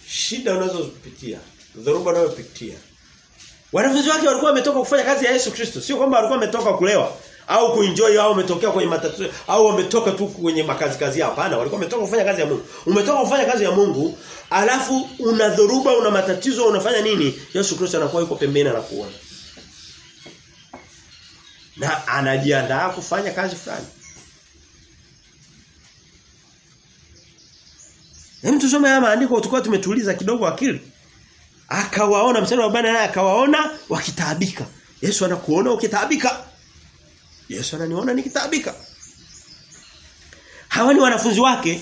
Shida unazopitia dhoruba unayopitia. Wanafunzi wake walikuwa wametoka kufanya kazi ya Yesu Kristo. Sio kwamba walikuwa wametoka kulewa au kuenjoy au umetokea kwenye matatizo au wametoka tu kwenye makazi kazi hapana walikuwa wametoka kufanya kazi ya Mungu umetoka kufanya kazi ya Mungu alafu una dhoruba una matatizo unafanya nini Yesu Kristo anakuwa yuko pembeni anakuona na anajiandaa kufanya kazi fulani Hem tusome haya maandiko tukao tumetuliza kidogo akili. Akawaona msana wa 40 naye akawaona wakitaabika. Yesu anakuona ukitaabika. Yesu ananiona nikitaabika. Hawa ni wanafunzi wake.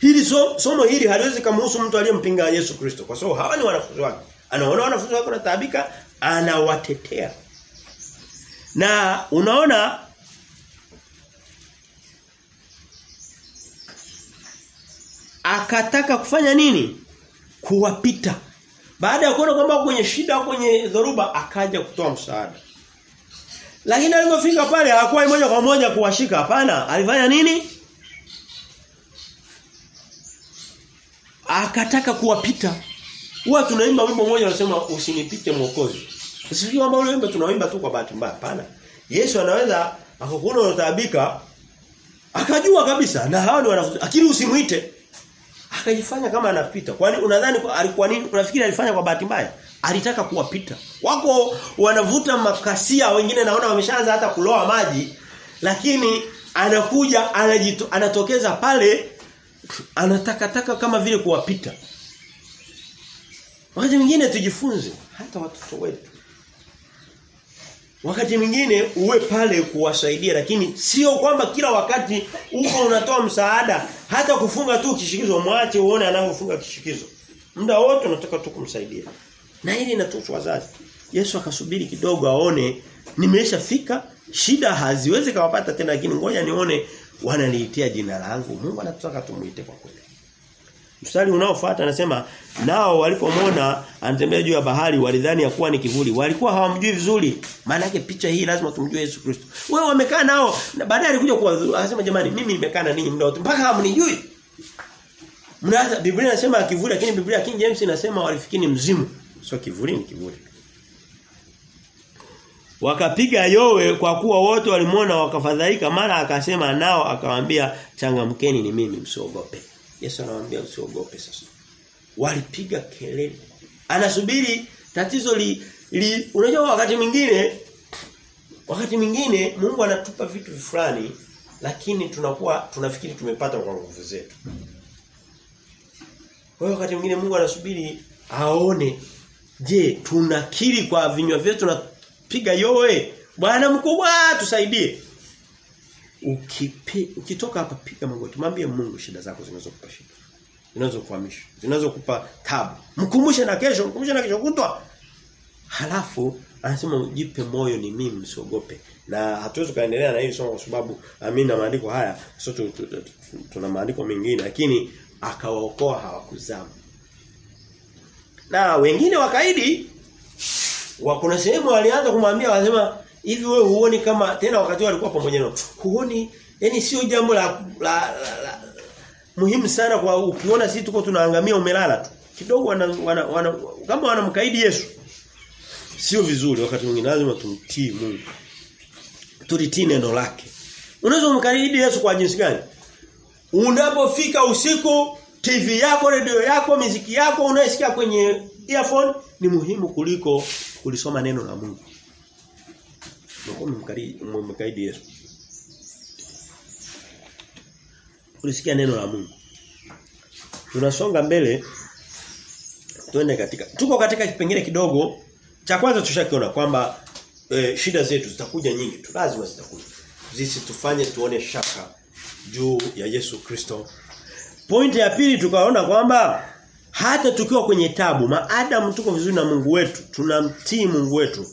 Hili so, somo hili haliwezi kumhusu mtu aliyempinga Yesu Kristo kwa sababu hawa ni wanafunzi wake. Anaona wanafunzi wake wanataabika, anawatetea. Na unaona akataka kufanya nini? Kuwapita. Baada ya kuona kwamba kwenye shida kwenye dhoruba akaja kutoa msaada. Lakini alipofika pale hakuwa moja kwa moja kuwashika hapana. Alifanya nini? Akataka kuwapita. Huwa tunaimba wimbo mmoja unasema usinipite mwokozi. Sisi kwamba ule wimbo tunaimba tu kwa bahati mbaya hapana. Yesu anaweza akakuona unataabika akajua kabisa na hawa ni wanafunzi Akili usimuite akajifanya kama anapita. Kwani unadhani alikuwa nini? Unafikiri alifanya kwa bahati mbaya? Alitaka kuwapita. Wako wanavuta makasia wengine naona wameshaanza hata kuloa maji lakini anakuja anajito, anatokeza pale anataka taka kama vile kuwapita. Wakati mwingine tujifunze hata watoto wetu. Wakati mwingine uwe pale kuwasaidia lakini sio kwamba kila wakati uko unatoa msaada hata kufunga tu kishikizo mwache uone anavyofunga kishikizo. Muda wote unataka tu kumsaidia. Na hili inatuhusu wazazi. Yesu akasubiri kidogo aone nimeshafika shida haziwezi kawapata tena lakini ngoja nione wananiitia jina langu. Mungu anataka tumuite kwa kweli. Mstari unaofuata anasema nao walipomwona anatembea juu ya bahari walidhani ya kuwa ni kivuli. Walikuwa hawamjui vizuri. Maana yake picha hii lazima tumjue Yesu Kristo. Wewe wamekaa nao na baadaye alikuja kwa Anasema jamani mimi nimekaa na ninyi muda wote mpaka hamnijui. Mnaanza Biblia inasema kivuli lakini Biblia King James inasema walifikiri mzimu. Sio kivuli ni kivuli. Wakapiga yowe kwa kuwa wote walimwona wakafadhaika mara akasema nao akawaambia changamkeni ni mimi msiogope. Yesu anawaambia usiogope sasa. Walipiga kelele. Anasubiri tatizo li, li unajua wakati mwingine wakati mwingine Mungu anatupa vitu fulani lakini tunakuwa tunafikiri tumepata kwa nguvu zetu. Kwa wakati mwingine Mungu anasubiri aone je tunakiri kwa vinywa vyetu na piga yowe? Bwana mkubwa tusaidie. Ukipi, ukitoka hapa piga magoti. Mwambie Mungu shida zako zinazokupa shida zinazokuhamisha zinazokupa tabu. Mkumbushe na kesho mkumbushe na kesho kutwa. Halafu anasema jipe moyo ni mimi msiogope. Na hatuwezi kaendelea na hili somo kwa sababu amini na maandiko haya sio tu, tu, tu, tu, tuna maandiko mengine lakini akawaokoa hawakuzama na wengine wakaidi wa kuna sehemu walianza kumwambia wanasema hivi wewe huoni kama tena wakati walikuwa pamoja nao huoni? Yani sio jambo la, la, la, la muhimu sana kwa ukiona sisi tuko tunaangamia umelala tu. Kidogo wana, wana, wana, kama wanamkaidi Yesu sio vizuri. Wakati mwingine lazima tumtii Mungu tulitii neno lake. Unaweza kumkaidi Yesu kwa jinsi gani? Unapofika usiku TV yako redio yako miziki yako unayosikia kwenye earphone ni muhimu kuliko kulisoma neno la Mungu. Mmemkaidi Yesu. Kulisikia neno la Mungu. Tunasonga mbele tuende katika tuko katika kipengele kidogo cha kwanza tushakiona kwamba e, shida zetu zitakuja nyingi tu lazima zitakuja. Zisitufanye tuone shaka juu ya Yesu Kristo Pointi ya pili tukaona kwamba hata tukiwa kwenye tabu maadamu tuko vizuri na Mungu wetu tunamtii Mungu wetu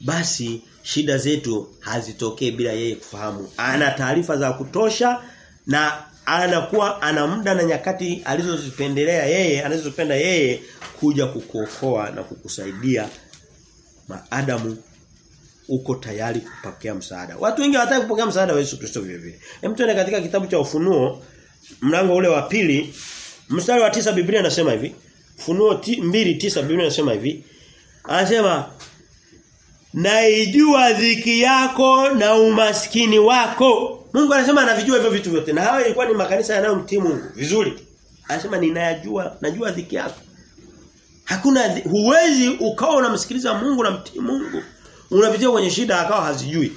basi shida zetu hazitokee bila yeye kufahamu ana taarifa za kutosha na anakuwa ana muda na nyakati alizozipendelea yeye anazozipenda yeye kuja kukuokoa na kukusaidia maadamu uko tayari kupokea msaada. Watu wengi hawataka kupokea msaada wa Yesu Kristo vile vile. Hem katika kitabu cha Ufunuo mlango ule wa pili mstari wa tisa Biblia inasema hivi. Funuo mbili tisa Biblia inasema hivi. Anasema naijua dhiki yako na umaskini wako. Mungu anasema anavijua hivyo vitu vyote. Na hawa ilikuwa ni makanisa yanayomtii Mungu vizuri. Anasema ninayajua, najua dhiki yako. Hakuna huwezi ukawa unamsikiliza Mungu na mtii Mungu. Unapitia kwenye shida akawa hazijui.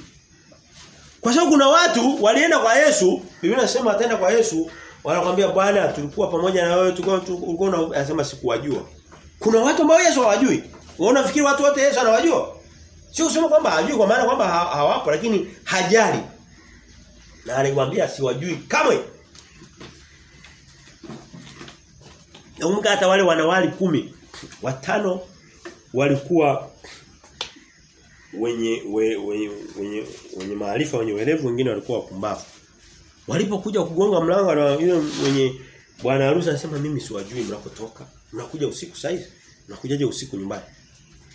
Kwa sababu kuna watu walienda kwa Yesu, Biblia inasema ataenda kwa Yesu wanakuambia bwana tulikuwa pamoja na wewe tulikuwa tulikuwa anasema sikuwajua. Kuna watu ambao Yesu hawajui. Wewe unafikiri watu wote Yesu anawajua? Sio kusema kwamba hajui kwa maana kwamba hawapo lakini hajali. Na aliwaambia siwajui kamwe. Nakumbuka hata wale wanawali kumi watano walikuwa wenye we, wenye wenye, wenye maarifa wenye uelevu wengine walikuwa wapumbavu. Walipokuja kugonga mlango na yule mwenye bwana harusi anasema mimi siwajui mnakotoka. Mnakuja usiku saizi? Mnakujaje usiku nyumbani?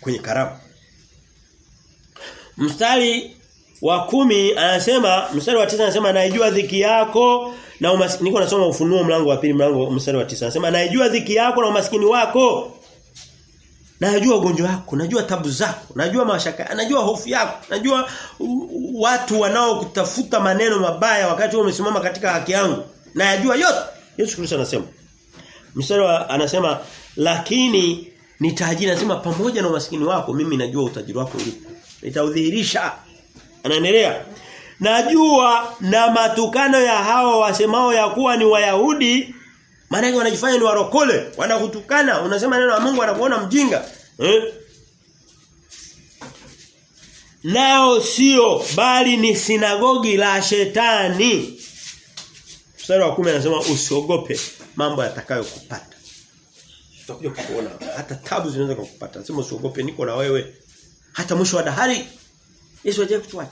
Kwenye karamu. Mstari wa kumi anasema mstari wa tisa anasema naijua dhiki yako na umaskini niko nasoma ufunuo mlango wa pili mlango mstari wa tisa anasema naijua dhiki yako na umaskini wako Najua ugonjwa wako, najua tabu zako, najua mashaka, najua hofu yako, najua watu wanaokutafuta maneno mabaya wakati umesimama katika haki yangu. Najua yote. Yesu Kristo anasema. Mstari anasema lakini nitajiri anasema pamoja na umaskini wako mimi najua utajiri wako ulipo. Nitaudhihirisha. Anaendelea. Najua na matukano ya hao wasemao ya kuwa ni Wayahudi maana wanajifanya ni warokole, wanakutukana, unasema neno la Mungu anakuona mjinga. Eh? Nao sio bali ni sinagogi la shetani. Mstari wa 10 anasema usiogope mambo yatakayokupata. Utakuja kuona hata tabu zinaweza kukupata. Anasema usiogope niko na wewe hata mwisho wa dahari. Yesu ajaye kutuacha.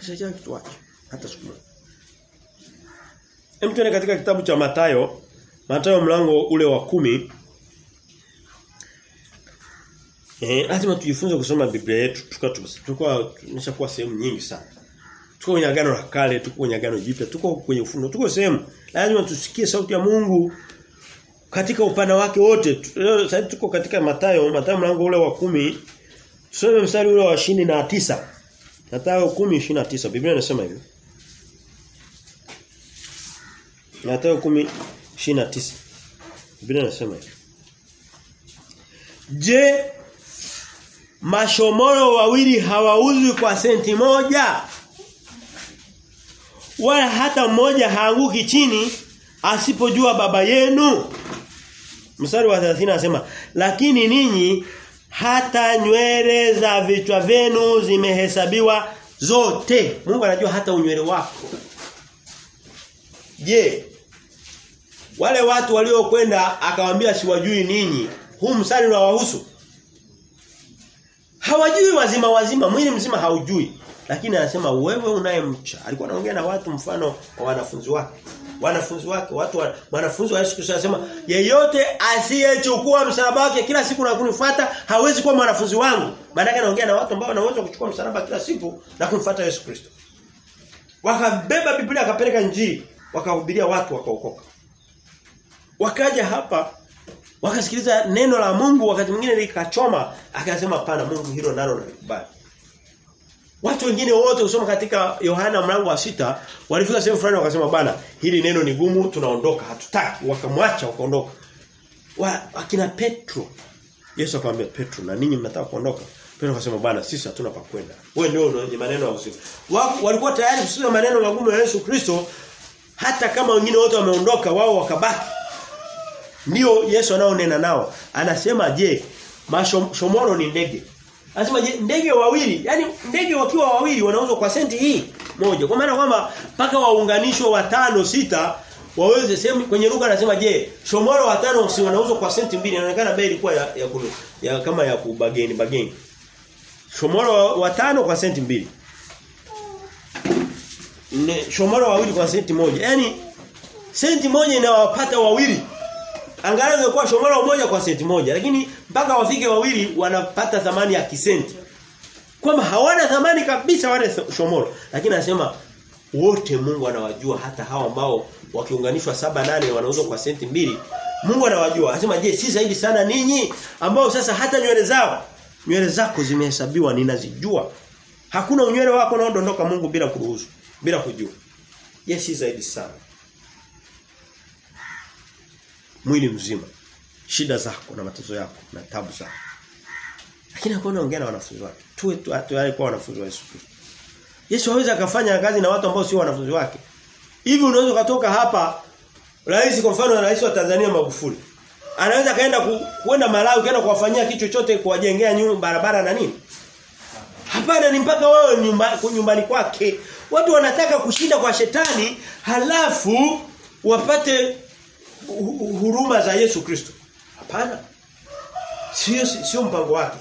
Yesu ajaye kutuacha hata siku moja. Hem tuende katika kitabu cha Matayo, Matayo mlango ule wa kumi Eh, lazima tujifunze kusoma Biblia yetu. Tukao tumeshakuwa sehemu nyingi sana. Tuko kwenye agano la kale, tuko kwenye agano jipya, tuko kwenye ufunuo, tuko sehemu. Lazima tusikie sauti ya Mungu katika upana wake wote. Sasa tuko katika Matayo, Matayo mlango ule wa kumi Tusome mstari ule wa 29. Matayo 10:29. Biblia inasema hivi. Mathayo 10:29. Biblia inasema hivi. Je, mashomoro wawili hawauzwi kwa senti moja? Wala hata mmoja haanguki chini asipojua baba yenu. Mstari wa 30 anasema, "Lakini ninyi hata nywele za vichwa vyenu zimehesabiwa zote." Mungu anajua hata unywele wako. Je, wale watu waliokwenda akawaambia siwajui ninyi, huu msali unawahusu? Hawajui wazima wazima, mwili mzima haujui. Lakini anasema wewe unayemcha. Alikuwa anaongea na watu mfano wa wanafunzi wake. Wanafunzi wake, watu wa, wanafunzi wa Yesu Kristo anasema yeyote asiyechukua msalaba wake kila siku na kunifuata hawezi kuwa mwanafunzi wangu. Maana anaongea na watu ambao wanaweza kuchukua msalaba kila siku na kumfuata Yesu Kristo. Wakabeba Biblia akapeleka njii wakahubiria watu wakaokoka. Wakaja hapa wakasikiliza neno la Mungu wakati mwingine likachoma akasema pana Mungu hilo nalo nalikubali. Watu wengine wote usoma katika Yohana mlango wa sita walifika sehemu fulani wakasema bana hili neno ni gumu tunaondoka hatutaki wakamwacha wakaondoka. Wa, akina Petro Yesu akamwambia Petro na ninyi mnataka kuondoka. Petro akasema bana sisi hatuna pa kwenda. Wewe ndio unaje maneno ya uzima. Walikuwa tayari kusikia maneno magumu ya Yesu Kristo hata kama wengine wote wameondoka wao wakabaki. Ndio Yesu anaonena nao. Anasema je, mashomoro ni ndege. Anasema je, ndege wawili, yani ndege wakiwa wawili wanauzwa kwa senti hii moja. Kwa maana kwamba mpaka waunganishwe watano sita waweze sehemu kwenye lugha anasema je, shomoro watano si wanauzwa kwa senti mbili inaonekana bei ilikuwa ya, ya, kulu, ya kama ya kubageni bageni. Shomoro watano kwa senti mbili. Ne, shomoro wawili kwa senti moja. Yaani senti moja inawapata wawili. Angalau ingekuwa shomoro moja kwa senti moja, lakini mpaka wafike wawili wanapata thamani ya kisenti. Kwamba hawana thamani kabisa wale shomoro, lakini anasema wote Mungu anawajua hata hawa ambao wakiunganishwa saba nane wanauzwa kwa senti mbili. Mungu anawajua. Anasema je, si zaidi sana ninyi ambao sasa hata nywele zao nywele zako zimehesabiwa ninazijua. Hakuna unywele wako unaodondoka Mungu bila kuruhusu, bila kujua. Je, si zaidi sana mwili mzima shida zako na matatizo yako na tabu zako lakini hakuna ongea na wanafunzi wake tuwe tu tayari kwa wanafunzi wa Yesu Kristo Yesu hawezi akafanya kazi na watu ambao sio wanafunzi wake Hivi unaweza kutoka hapa rais kwa mfano rais wa Tanzania Magufuli. Anaweza kaenda kuenda Malawi kaenda kuwafanyia kitu chochote kuwajengea nyumba barabara na nini? Hapana ni mpaka wewe nyumba, nyumbani kwake. Watu wanataka kushinda kwa shetani halafu wapate huruma za Yesu Kristo. Hapana. Sio sio mpango wake.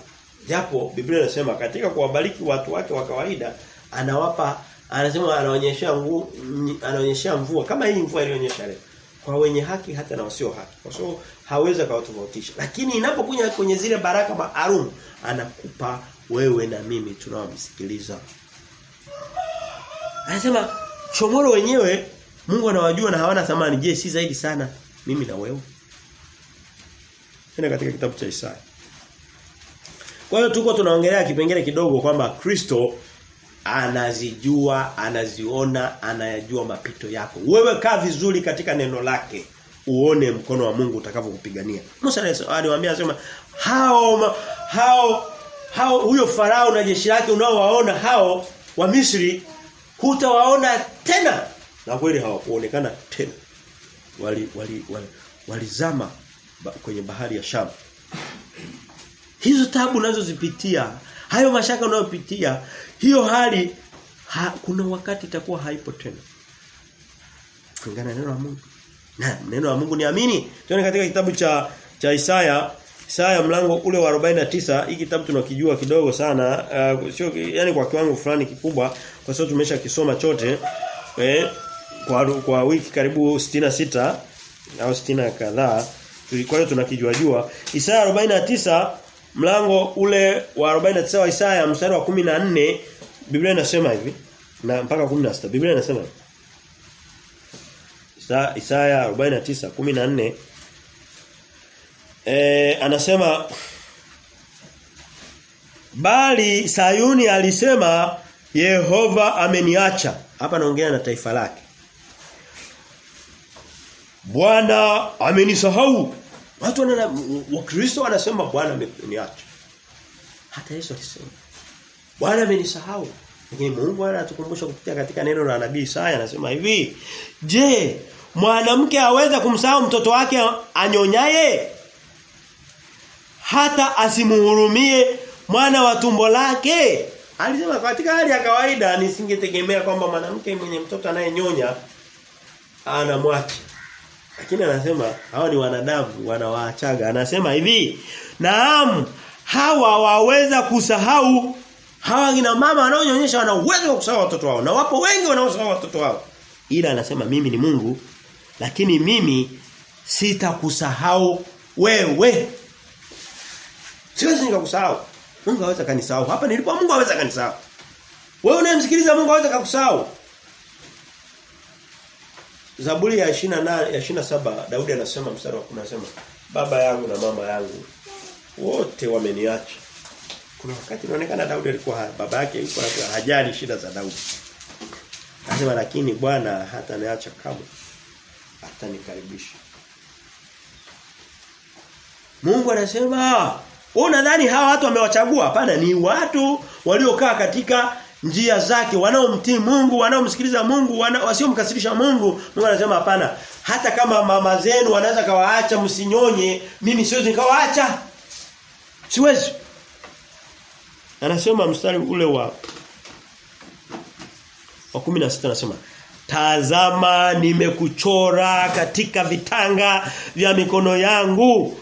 Japo Biblia inasema katika kuwabariki watu wake wa kawaida anawapa anasema anaonyesha mvua anaonyesha mvua kama hii mvua ilionyesha leo kwa wenye haki hata na wasio haki. Kwa sababu hawezi kawatofautisha. Lakini inapokuja kwenye zile baraka maalum anakupa wewe na mimi tunaomsikiliza. Anasema chomoro wenyewe Mungu anawajua na hawana thamani. Je, si zaidi sana mimi na wewe? Tena katika kitabu cha Isaya. Kwa hiyo tuko tunaongelea kipengele kidogo kwamba Kristo anazijua, anaziona, anayajua mapito yako. Wewe kaa vizuri katika neno lake. Uone mkono wa Mungu utakavyokupigania. Musa aliwaambia asema hao hao hao huyo farao na jeshi lake unaowaona hao wa Misri hutawaona tena. Na kweli hawakuonekana tena. Wali wali wali walizama kwenye bahari ya Shamu. Hizo tabu unazozipitia, hayo mashaka unayopitia, hiyo hali ha, kuna wakati itakuwa haipo tena. Kulingana na neno la Mungu. Na neno la Mungu niamini. Tuone katika kitabu cha cha Isaya Isaya mlango ule wa 49 hii kitabu tunakijua kidogo sana uh, sio yani kwa kiwango fulani kikubwa kwa sababu tumesha kisoma chote eh, kwa kwa wiki karibu 66 au 60 kadhaa kwa hiyo tunakijua jua Isaya 49 mlango ule wa 49 wa Isaya mstari wa 14 Biblia inasema hivi na mpaka 16 Biblia inasema Isaya, Isaya 49 14 E, anasema bali Sayuni alisema Yehova ameniacha. Hapa naongea na taifa lake. Bwana amenisahau. Watu wana Wakristo wanasema Bwana ameniacha. Hata Yesu alisema Bwana amenisahau. Lakini Mungu anatukumbusha kupitia katika neno la nabii Isaya anasema hivi, "Je, mwanamke aweza kumsahau mtoto wake anyonyaye?" hata asimhurumie mwana wa tumbo lake. Alisema katika hali ya kawaida nisingetegemea kwamba mwanamke mwenye mtoto anayenyonya anamwacha. Lakini anasema hawa ni wanadamu wanawaachaga. Anasema hivi, "Naam, hawa waweza kusahau hawa kina mama wanaonyonyesha wana uwezo wa kusahau watoto wao na wapo wengi wanaosahau watoto wao." Ila anasema mimi ni Mungu, lakini mimi sitakusahau wewe. Siwezi nikakusahau. Mungu hawezi kanisahau. Hapa nilipo Mungu hawezi kanisahau. Wewe unayemsikiliza Mungu hawezi kukusahau. Zaburi ya 28 ya 27 Daudi anasema mstari wa 10 anasema baba yangu na mama yangu wote wameniacha. Kuna wakati inaonekana Daudi alikuwa baba yake alikuwa hajali shida za Daudi. Anasema lakini Bwana hata niacha kamwe. Hata nikaribisha. Mungu anasema wewe unadhani hawa watu wamewachagua? Hapana, ni watu waliokaa katika njia zake, wanaomtii Mungu, wanaomsikiliza Mungu, wana, wasiomkasirisha Mungu. Mungu anasema hapana. Hata kama mama zenu wanaweza kawaacha msinyonye, mimi siwezi nikawaacha. Siwezi. Anasema mstari ule wa wa 16 anasema Tazama nimekuchora katika vitanga vya mikono yangu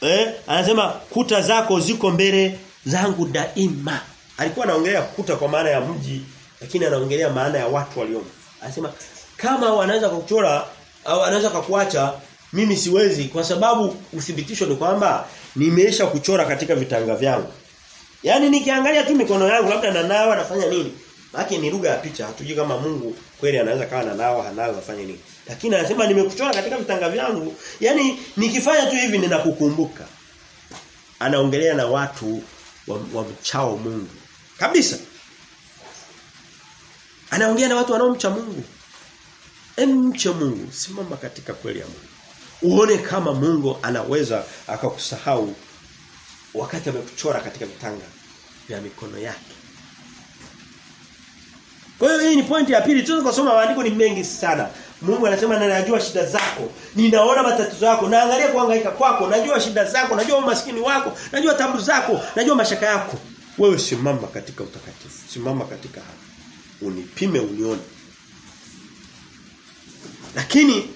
Eh, anasema kuta zako ziko mbele zangu daima. Alikuwa anaongelea kuta kwa maana ya mji, lakini anaongelea maana ya watu waliomo. Anasema kama wanaweza kukuchora au anaweza kukuacha mimi siwezi kwa sababu uthibitisho ni kwamba nimeisha kuchora katika vitanga vyangu. Yaani nikiangalia tu mikono yangu labda na nao anafanya nini? Maana ni lugha ya picha, hatujui kama Mungu kweli anaweza kawa na nao hanao afanye nini. Lakini anasema nimekuchora katika vitanga vyangu. Yaani nikifanya tu hivi ninakukumbuka. Anaongelea na watu wa, wa mchao Mungu. Kabisa. Anaongea na watu wanaomcha Mungu. Emcha Mungu, simama katika kweli ya Mungu. Uone kama Mungu anaweza akakusahau wakati amekuchora katika vitanga vya mikono yake. Kwa hiyo hii ni pointi ya pili. Tunaweza kusoma maandiko ni mengi sana. Mungu anasema na najua shida zako. Ninaona matatizo yako. Naangalia kuhangaika kwako. Najua shida zako. Najua umaskini wako. Najua tabu zako. Najua mashaka yako. Wewe simama katika utakatifu. Simama katika haki. Unipime unione. Lakini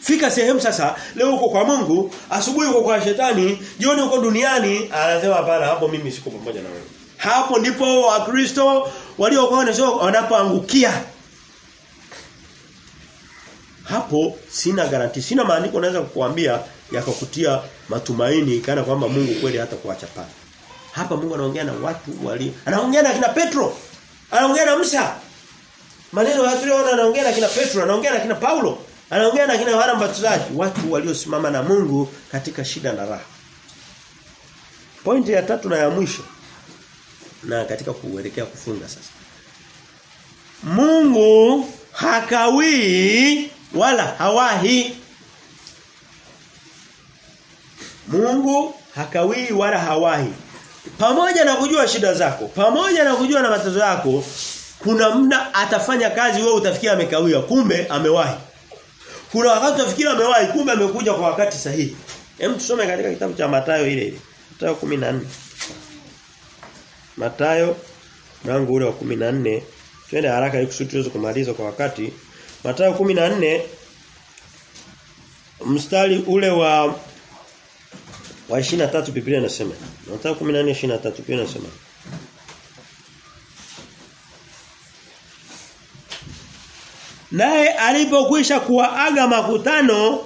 fika sehemu sasa leo uko kwa Mungu, asubuhi uko kwa shetani, jioni uko duniani, anasema hapana hapo mimi siko pamoja na wewe. Hapo ndipo Wakristo waliokuwa wanapoangukia. Hapo sina garanti, sina maandiko naweza kukuambia yakakutia matumaini kana kwamba Mungu kweli hata kuacha pale. Hapa Mungu anaongea na watu walio. anaongea na kina Petro, anaongea na Musa. Maneno ya tuliona anaongea na kina Petro, anaongea na kina Paulo, anaongea na kina Yohana Mbatizaji, watu waliosimama na Mungu katika shida na raha. Pointi ya tatu na ya mwisho na katika kuelekea kufunga sasa. Mungu hakawii wala hawahi. Mungu hakawii wala hawahi. Pamoja na kujua shida zako, pamoja na kujua na matatizo yako, kuna muda atafanya kazi wewe utafikia amekawia, kumbe amewahi. Kuna wakati utafikia amewahi, kumbe amekuja kwa wakati sahihi. Hem tusome katika kitabu cha Mathayo ile ile. Mathayo 14. Mathayo mlango ule wa 14. Twende haraka ili kusudi tuweze kumaliza kwa wakati. Mathayo 14 mstari ule wa wa 23 Biblia inasema. Mathayo 14:23 pia inasema. Naye alipokwisha kuwaaga makutano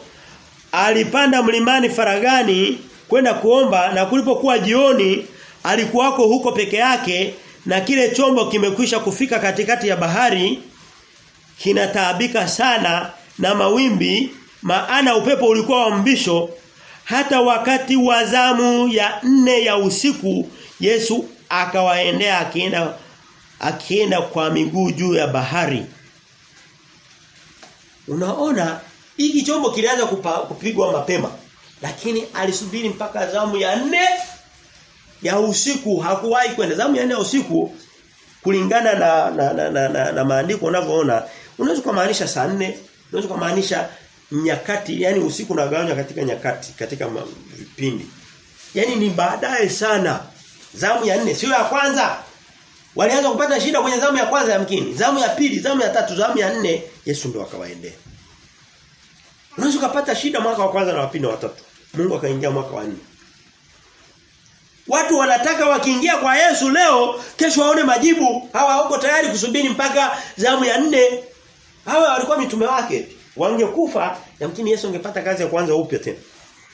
alipanda mlimani faragani kwenda kuomba na kulipokuwa jioni alikuwako huko peke yake na kile chombo kimekwisha kufika katikati ya bahari kinataabika sana na mawimbi maana upepo ulikuwa wa mbisho hata wakati wa zamu ya nne ya usiku Yesu akawaendea akienda akienda kwa miguu juu ya bahari. Unaona hiki chombo kilianza kupigwa mapema lakini alisubiri mpaka zamu ya nne ya usiku. Hakuwahi kwenda. Zamu ya nne ya usiku kulingana na na, na, na, na, na maandiko unavyoona unaweza kumaanisha saa nne unaweza kumaanisha nyakati yani usiku unagawanywa katika nyakati katika vipindi. Yani ni baadaye sana. Zamu ya nne sio ya kwanza. Walianza kupata shida kwenye zamu ya kwanza yamkini. Zamu ya pili zamu ya tatu zamu ya nne Yesu ndo akawaendea. Unaweza kupata shida mwaka wa kwanza na wa pili na wa tatu. Mungu akaingia mwaka wa nne. Watu wanataka wakiingia kwa Yesu leo kesho waone majibu. Hawa wako tayari kusubiri mpaka zamu ya nne. Hawa walikuwa mitume wake. Wangekufa yamkini Yesu angepata kazi ya kwanza upya tena.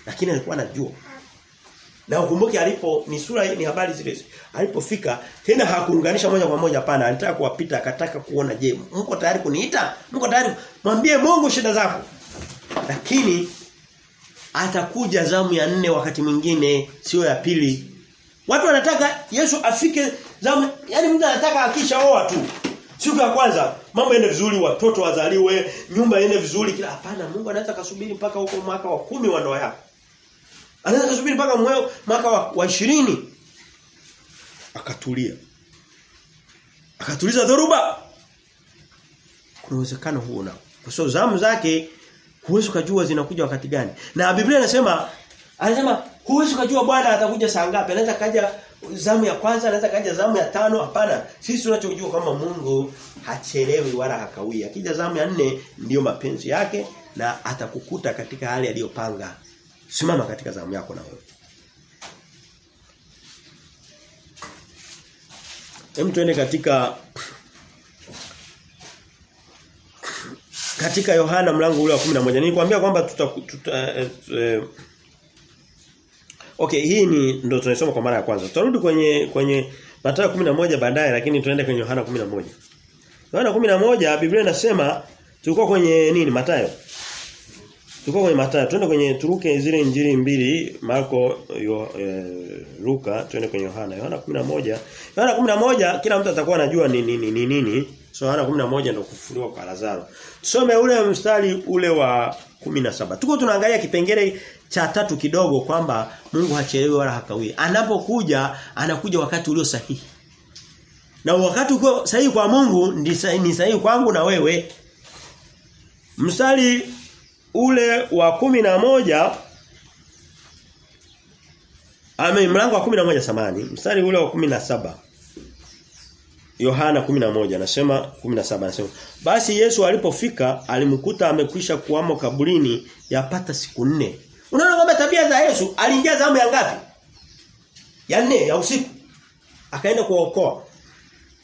Lakini alikuwa anajua. Na ukumbuke alipo ni sura ni habari zile. Alipofika tena hakuunganisha moja kwa moja pana, alitaka kuwapita akataka kuona je, mko tayari kuniita? Mko tayari mwambie Mungu shida zako. Lakini atakuja zamu ya nne wakati mwingine sio ya pili Watu wanataka Yesu afike zamu yani mtu anataka akishaoa tu. Siku ya kwanza mambo yaende vizuri, watoto wazaliwe, nyumba iende vizuri kila hapana Mungu anaweza kasubiri mpaka huko mwaka wa kumi wa ndoa yako. Anaweza kusubiri mpaka mwaka wa, wa 20. Akatulia. Akatuliza dhoruba. Kuna huo nao. Kwa sababu zamu zake huwezi kujua zinakuja wakati gani. Na Biblia inasema anasema huwezi kujua Bwana atakuja saa ngapi. Anaweza kaja zamu ya kwanza, anaweza kaja zamu ya tano, hapana. Sisi tunachojua kwamba Mungu hachelewi wala hakawii. Akija zamu ya nne ndiyo mapenzi yake na atakukuta katika hali aliyopanga. Simama katika zamu yako na wewe. Hem tuende katika katika Yohana mlango ule wa 11. Nilikwambia kwamba tuta, tuta tuta, eh, Okay, hii ni ndo tunasoma kwa mara ya kwanza. Tutarudi kwenye kwenye Mathayo 11 baadaye lakini tuende kwenye Yohana 11. Yohana 11 Biblia inasema tulikuwa kwenye nini Mathayo? Tulikuwa kwenye Mathayo. Tuende kwenye turuke zile injili mbili Marko yo, e, Luka, tuende kwenye Yohana. Yohana 11. Yohana 11 kila mtu atakuwa anajua ni nini ni nini. So Yohana 11 ndio kufufuliwa kwa Lazaro. Tusome ule mstari ule wa 17. Tuko tunaangalia kipengele cha tatu kidogo kwamba Mungu hachelewi wala hakawii. Anapokuja anakuja wakati ulio sahihi. Na wakati uko sahihi kwa Mungu ni sahihi kwangu na wewe. Mstari ule wa kumi na moja Ame mlango wa 11 samani, mstari ule wa 17. Yohana 11 anasema 17 anasema basi Yesu alipofika alimkuta amekwisha kuamo kaburini yapata siku nne. Unaona kwamba tabia za Yesu aliingia zamu ya ngapi? Ya nne ya usiku. Akaenda kuokoa.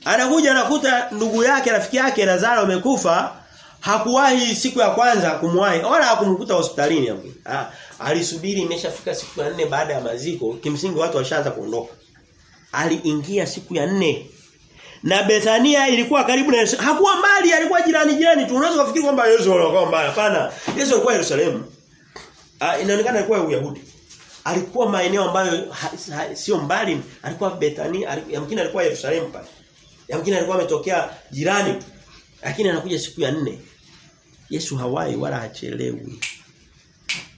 Anakuja anakuta ndugu yake rafiki yake Lazaro amekufa hakuwahi siku ya kwanza kumwahi wala hakumkuta hospitalini hapo. Ah, alisubiri imeshafika siku ya nne baada ya maziko kimsingi watu washaanza kuondoka. Aliingia siku ya nne. Na Bethania ilikuwa karibu na Yesu. Hakuwa mbali, alikuwa jirani jirani tu. Unaweza kufikiri kwamba Yesu alikuwa mbali. Hapana. Yesu alikuwa Yerusalemu. Ah, inaonekana alikuwa Uyahudi. Alikuwa maeneo ambayo sio mbali, alikuwa Bethania, yamkini alikuwa Yerusalemu pale. Yamkini alikuwa ametokea jirani. Lakini anakuja siku ya nne. Yesu hawai wala hachelewi.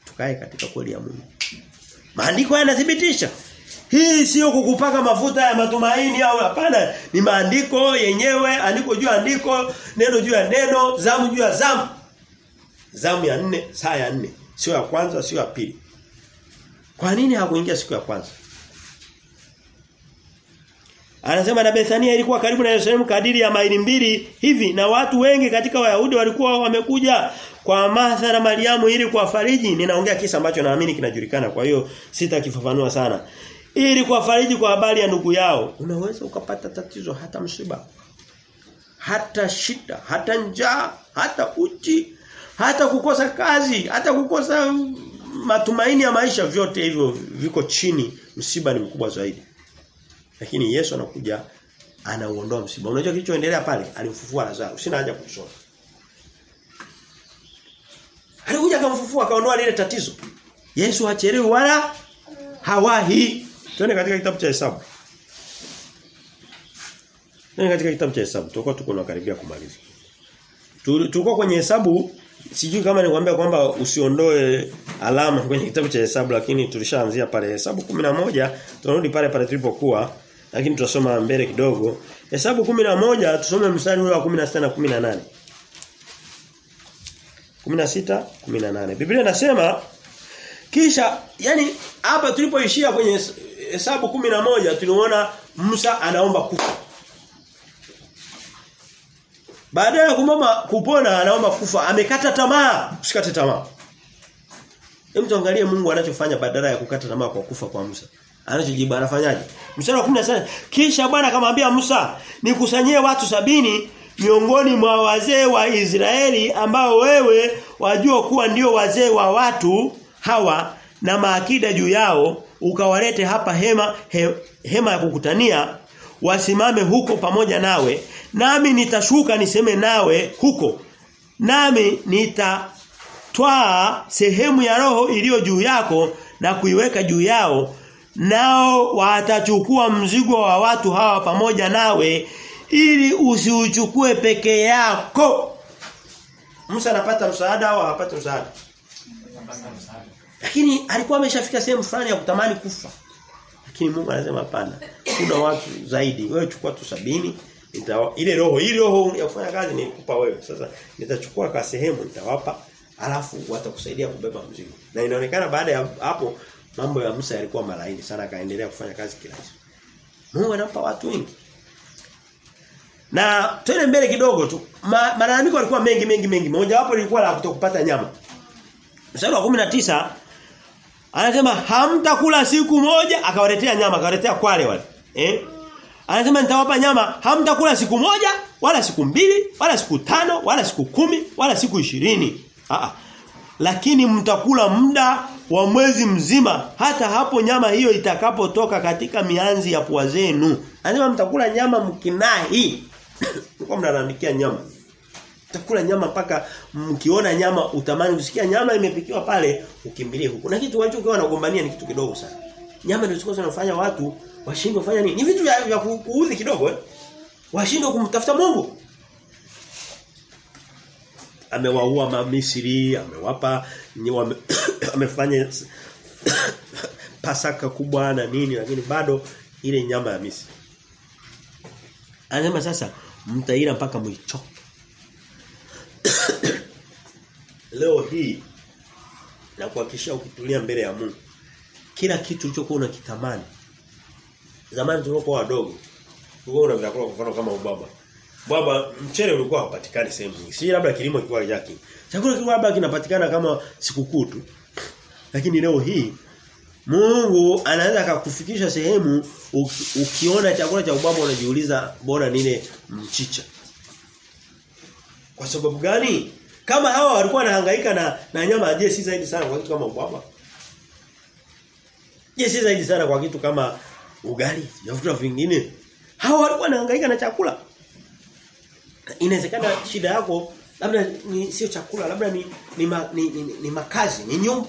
Tukae katika kweli ya Mungu. Maandiko yanathibitisha. Hii sio kukupaka mafuta ya matumaini au hapana, ni maandiko yenyewe, andiko juu andiko, neno juu ya neno, zamu juu ya zamu. Zamu ya nne, saa ya nne, sio ya kwanza, sio ya pili. Kwa nini hakuingia siku ya kwanza? Anasema na Bethania ilikuwa karibu na Yerusalemu kadiri ya maili mbili hivi na watu wengi katika Wayahudi walikuwa wamekuja kwa Martha na Mariamu ili kuwafariji. Ninaongea kisa ambacho naamini kinajulikana kwa hiyo sitakifafanua sana. Ili kuwafariji kwa habari ya ndugu yao. Unaweza ukapata tatizo hata msiba. Hata shida, hata njaa, hata uchi, hata kukosa kazi, hata kukosa matumaini ya maisha vyote hivyo viko chini. Msiba ni mkubwa zaidi. Lakini Yesu anakuja anauondoa msiba. Unajua kilichoendelea pale? Alimfufua Lazaro. Sina haja kusoma. Alikuja akamfufua akaondoa lile tatizo. Yesu hachelewi wala hawahi. Twende katika kitabu cha Hesabu. Twende katika kitabu cha Hesabu. Tulikuwa tuko tunakaribia kumaliza. Tulikuwa kwenye Hesabu sijui kama nikwambia kwamba usiondoe alama kwenye kitabu cha Hesabu lakini tulishaanzia pale Hesabu 11 tunarudi pale pale tulipokuwa lakini tutasoma mbele kidogo. Hesabu 11 tusome mstari wa 16 na 18. 16 18. Biblia inasema kisha yani hapa tulipoishia kwenye hesabu 11 tuliona Musa anaomba kufa. Baada ya kumoma kupona anaomba kufa, amekata tamaa, usikate tamaa. Hebu tuangalie Mungu anachofanya badala ya kukata tamaa kwa kufa kwa Musa. Anachojibu anafanyaje? Mstari wa 17 kisha Bwana akamwambia Musa, nikusanyie watu sabini miongoni mwa wazee wa Israeli ambao wewe wajua kuwa ndio wazee wa watu hawa na maakida juu yao ukawalete hapa hema he, hema ya kukutania wasimame huko pamoja nawe nami nitashuka niseme nawe huko nami nitatwaa sehemu ya roho iliyo juu yako na kuiweka juu yao nao watachukua mzigo wa watu hawa pamoja nawe ili usiuchukue peke yako. Musa anapata msaada au hapati msaada? Lakini alikuwa ameshafika sehemu fulani ya kutamani kufa. Lakini Mungu anasema hapana. Kuna watu zaidi. Wewe chukua tu sabini Nita, ile roho ile roho ya kufanya kazi nilikupa wewe. Sasa nitachukua kwa sehemu nitawapa alafu watakusaidia kubeba mzigo. Na inaonekana baada ya hapo mambo ya Musa yalikuwa malaini sana akaendelea kufanya kazi kila siku. Mungu anampa watu wengi. Na twende mbele kidogo tu. Ma, malalamiko yalikuwa mengi mengi mengi. Mojawapo lilikuwa la kutokupata nyama. Mstari wa 19 anasema hamtakula siku moja akawaletea nyama akawaletea kwale wale. Eh? Anasema nitawapa nyama hamtakula siku moja wala siku mbili wala siku tano wala siku kumi wala siku ishirini. Aa. Lakini mtakula muda wa mwezi mzima hata hapo nyama hiyo itakapotoka katika mianzi ya pua zenu. Anasema mtakula nyama mkinahi. Mko mnalalamikia nyama. Mtakula nyama mpaka mkiona nyama utamani usikia nyama imepikiwa pale ukimbilie huko. Na kitu walichokuwa wanagombania ni kitu kidogo sana. Nyama ndio zilikuwa zinafanya watu washindwe kufanya nini? Ni vitu vya, vya kuudhi kidogo eh. Washindwe kumtafuta Mungu. Amewaua mamisri, amewapa wame, amefanya pasaka kubwa na nini lakini bado ile nyama ya Misri. Anasema sasa mtaila mpaka mwichoke. Leo hii na kuhakikisha ukitulia mbele ya Mungu kila kitu ulichokuwa unakitamani zamani tulipokuwa wadogo ulikuwa una vyakula kwa mfano kama ubaba. Baba mchele ulikuwa hapatikani sehemu nyingi. Si labda kilimo kilikuwa yake chakula kilikuwa labda kinapatikana kama sikukuu tu. Lakini leo hii Mungu anaweza akakufikisha sehemu ukiona chakula cha ubaba unajiuliza bora nile mchicha? Kwa sababu gani kama hawa walikuwa wanahangaika na na nyama je si zaidi sana kwa kitu kama ubaba Je, si zaidi sana kwa kitu kama ugali vitu vingine. Hawa walikuwa wanahangaika na chakula. Inawezekana shida yako labda ni sio chakula, labda ni ni, ma, ni, ni, ni makazi, ni nyumba.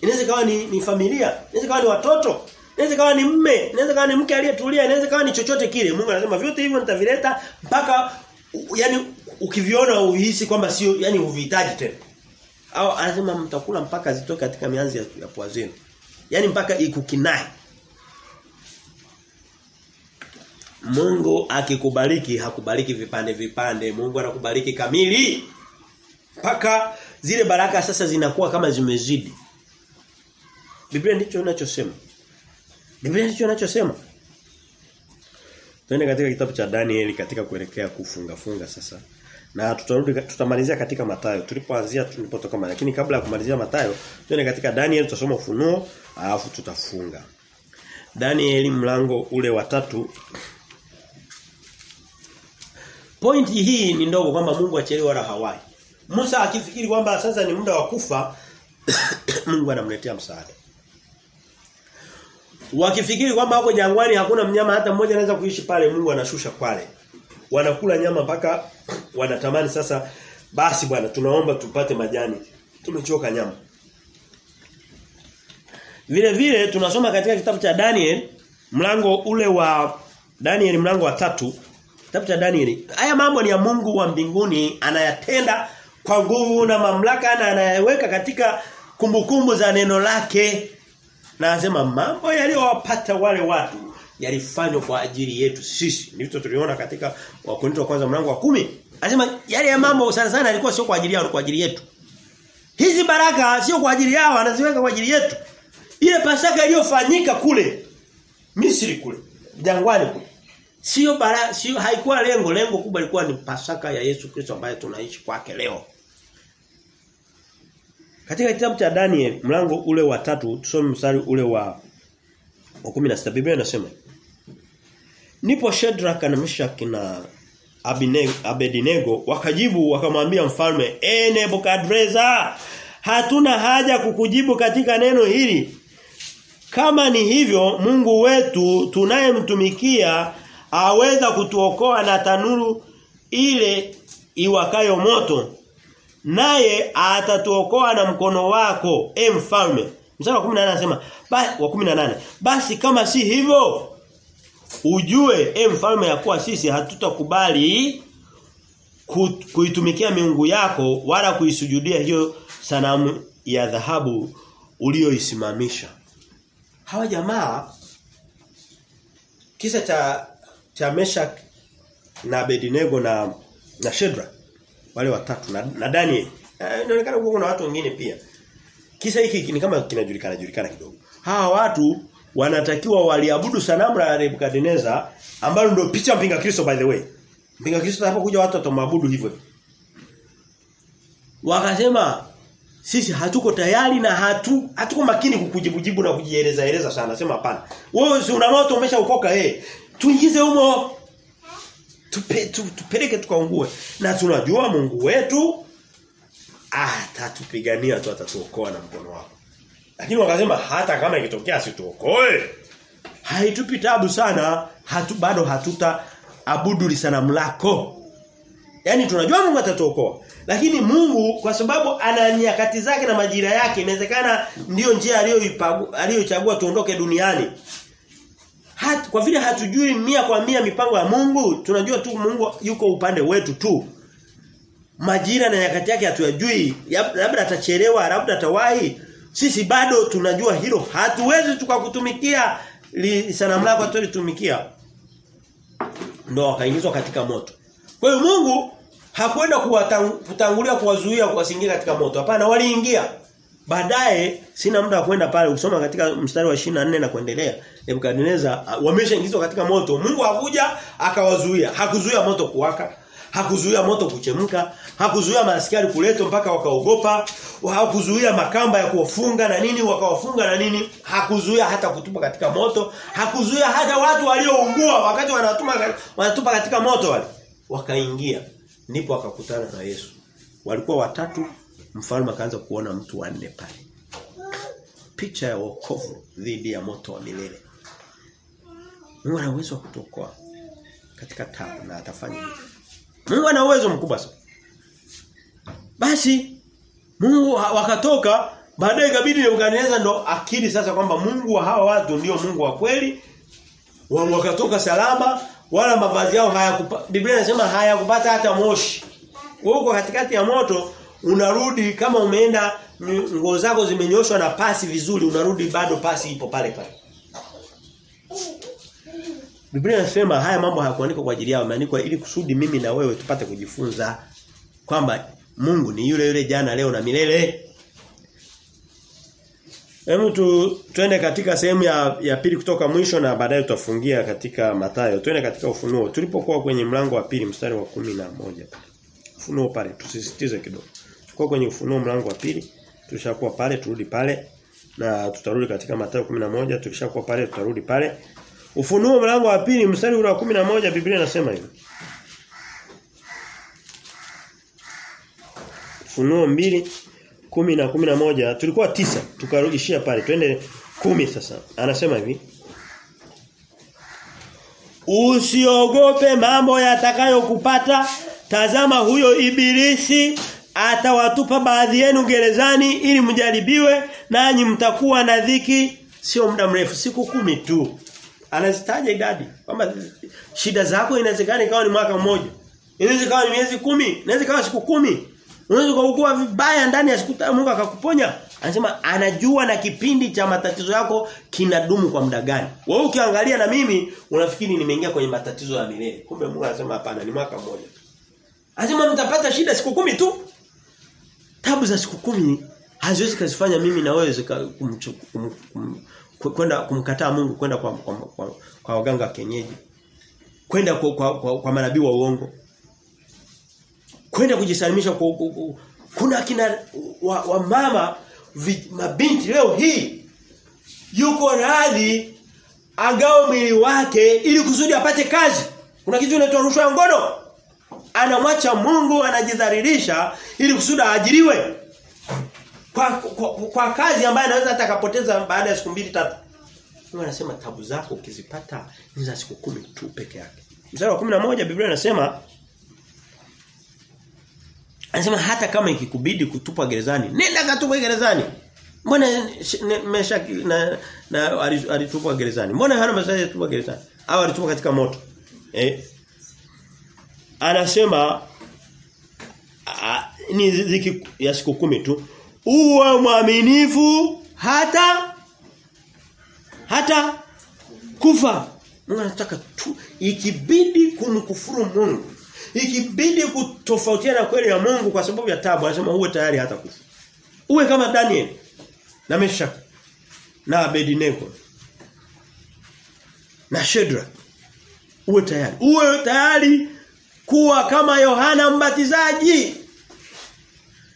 Inaweza kawa ni, ni familia, inaweza kawa ni watoto, inaweza kawa ni mme, inaweza kawa ni mke aliyetulia, inaweza kawa ni chochote kile. Mungu anasema vyote hivyo nitavileta mpaka yani ukiviona uhisi kwamba sio yani huvihitaji tena. Au anasema mtakula mpaka zitoke katika mianzi ya, ya pua zenu. Yaani mpaka ikukinai. Mungu akikubariki hakubariki vipande vipande. Mungu anakubariki kamili. Mpaka zile baraka sasa zinakuwa kama zimezidi. Biblia ndicho inachosema. Biblia ndicho inachosema. Tuende katika kitabu cha Danieli katika kuelekea kufunga funga sasa. Na tutarudi tutamalizia katika Matayo. Tulipoanzia tulipotoka lakini kabla ya kumalizia Matayo, tuende katika Daniel tutasoma ufunuo alafu tutafunga. Daniel mlango ule wa tatu Pointi hii ni ndogo kwamba Mungu achelewa wala hawai. Musa akifikiri kwamba sasa ni muda wa kufa Mungu anamletea msaada. Wakifikiri kwamba hapo jangwani hakuna mnyama hata mmoja anaweza kuishi pale Mungu anashusha kwale. Wanakula nyama mpaka wanatamani sasa basi bwana tunaomba tupate majani. Tumechoka nyama. Vile vile tunasoma katika kitabu cha Daniel mlango ule wa Daniel mlango wa tatu kitabu cha Daniel. Haya mambo ni ya Mungu wa mbinguni anayatenda kwa nguvu na mamlaka na anayaweka katika kumbukumbu za neno lake. Na anasema mambo yaliyowapata wale watu yalifanywa kwa ajili yetu sisi. Ndivyo tuliona katika wa kwanza mlango wa kumi Anasema yale ya mambo sana sana yalikuwa sio kwa ajili yao, kwa ajili yetu. Hizi baraka sio kwa ajili yao, anaziweka kwa ajili yetu. Ile pasaka iliyofanyika kule Misri kule, jangwani kule. Sio bara sio haikuwa lengo, lengo kubwa lilikuwa ni pasaka ya Yesu Kristo ambaye tunaishi kwake leo. Katika kitabu cha Daniel mlango ule wa tatu tusome mstari ule wa wa 16 Biblia inasema Nipo Shadrach na Meshach na Abednego, wakajibu wakamwambia mfalme e Nebukadreza hatuna haja kukujibu katika neno hili. Kama ni hivyo Mungu wetu tunayemtumikia aweza kutuokoa na tanuru ile iwakayo moto naye atatuokoa na mkono wako e mfalme. Mstari wa 18 anasema wa 18 basi kama si hivyo ujue e mfalme ya kuwa sisi hatutakubali kuitumikia miungu yako wala kuisujudia hiyo sanamu ya dhahabu uliyoisimamisha. hawa jamaa kisa cha cha Meshach na Abednego na na Shedra wale watatu na, na Daniel. Inaonekana e, kuna watu wengine pia. Kisa hiki ni kama kinajulikana julikana kidogo. Hawa watu wanatakiwa waliabudu sanamu la Nebukadneza ambalo ndio picha mpinga Kristo by the way. Mpinga Kristo atakapokuja watu watamwabudu hivyo. Wakasema sisi hatuko tayari na hatu hatuko makini kukujibujibu na kujieleza eleza sana. Sema hapana. Wewe si una moto umeshaokoka eh. Tuingize humo. Tupe, tu, tupeleke tukaungue. Na tunajua Mungu wetu atatupigania tu atatuokoa na mkono wako lakini wakasema hata kama ikitokea situokoe. haitupi tabu sana hatu bado hatuta abudu sanamu lako Yaani tunajua Mungu atatuokoa. Lakini Mungu kwa sababu ana nyakati zake na majira yake inawezekana ndiyo njia aliyochagua tuondoke duniani. Hat, kwa vile hatujui mia kwa mia mipango ya Mungu, tunajua tu Mungu yuko upande wetu tu. Majira na nyakati yake hatuyajui. Labda atachelewa, labda atawahi. Sisi bado tunajua hilo. Hatuwezi tukakutumikia sanamu lako tulitumikia. ndo wakaingizwa katika moto. Kwa hiyo Mungu hakwenda kutangulia kuwazuia kuwasingia katika moto. Hapana, waliingia. Baadaye sina muda wa kwenda pale kusoma katika mstari wa 24 na kuendelea. Nebukadneza wameshaingizwa katika moto. Mungu hakuja akawazuia. Hakuzuia moto kuwaka, hakuzuia moto kuchemka, hakuzuia maaskari kuletwa mpaka wakaogopa, hakuzuia makamba ya kuwafunga na nini wakawafunga na nini, hakuzuia hata kutupa katika moto, hakuzuia hata watu walioungua wakati wanatuma wanatupa katika moto wale. Wakaingia. Ndipo wakakutana na Yesu. Walikuwa watatu, mfalme akaanza kuona mtu wanne pale. Picha ya wokovu dhidi ya moto wa milele. Mungu ana uwezo wa katika taabu na atafanya hivyo. Mungu ana uwezo mkubwa sana. Basi Mungu wakatoka baadaye ikabidi Nebukadnezar ndo akili sasa kwamba Mungu wa hawa watu ndio Mungu wa kweli. Wakatoka salama wala mavazi yao hayakupa Biblia inasema hayakupata hata moshi. Wewe katikati ya moto unarudi kama umeenda nguo zako zimenyoshwa na pasi vizuri unarudi bado pasi ipo pale pale. Biblia inasema haya mambo hayakuandikwa kwa ajili yao, yameandikwa ili kusudi mimi na wewe tupate kujifunza kwamba Mungu ni yule yule jana leo na milele. Hebu tu twende katika sehemu ya, ya pili kutoka mwisho na baadaye tutafungia katika Mathayo. Twende katika ufunuo. Tulipokuwa kwenye mlango wa pili mstari wa kumi na moja Ufunuo pale tusisitize kidogo. Kwa kwenye ufunuo mlango wa pili tulishakuwa pale turudi pale na tutarudi katika Mathayo 11 tukishakuwa pale tutarudi pale. Ufunuo mlango wa pili mstari wa 11 Biblia inasema hivi. Ufunuo mbili kumi na kumi na moja. Tulikuwa tisa tukarudishia pale. Twende kumi sasa. Anasema hivi. Usiogope mambo yatakayokupata. Tazama huyo ibilisi atawatupa baadhi yenu gerezani ili mjaribiwe nanyi mtakuwa na dhiki. Sio muda mrefu siku kumi tu anazitaja idadi kwamba shida zako inawezekana ikawa ni mwaka mmoja inaweza ikawa ni miezi kumi inaweza ikawa siku kumi Unaweza kuugua vibaya ndani ya siku tano Mungu akakuponya. Anasema anajua na kipindi cha matatizo yako kinadumu kwa muda gani. Wewe ukiangalia na mimi unafikiri nimeingia kwenye matatizo ya milele. Kumbe Mungu anasema hapana ni mwaka mmoja. Anasema mtapata shida siku kumi tu. Tabu za siku kumi haziwezi kazifanya mimi na wewe kwenda kumkataa Mungu kwenda kwa, kwa, kwa, kwa waganga wa kienyeji. Kwenda kwa, kwa, kwa, kwa manabii wa uongo kwenda kujisalimisha kwa, kwa, kwa kuna kina wa, wa mama vi, mabinti leo hii yuko radhi agao mwili wake ili kusudi apate kazi kuna kitu inaitwa rushwa ya ngono anamwacha Mungu anajidhalilisha ili kusudi aajiriwe kwa, kwa, kwa kazi ambayo anaweza atakapoteza baada ya siku mbili tatu Mungu anasema tabu zako ukizipata ni za siku kumi tu peke yake mstari wa 11 Biblia inasema Anasema hata kama ikikubidi kutupwa gerezani, nenda katupa gerezani. Mbona mesha na, na alitupwa gerezani? Mbona hana masaje kutupwa gerezani? Au alitupwa katika moto? Eh. Anasema a, ni ziki ya siku kumi tu. Uwe mwaminifu hata hata kufa. Mungu anataka tu ikibidi kumkufuru Mungu ikibidi kutofautiana kweli ya Mungu kwa sababu ya tabu anasema uwe tayari hata kufa. Uwe kama Daniel na Meshach na Abednego na Shedra. Uwe tayari. Uwe tayari kuwa kama Yohana Mbatizaji.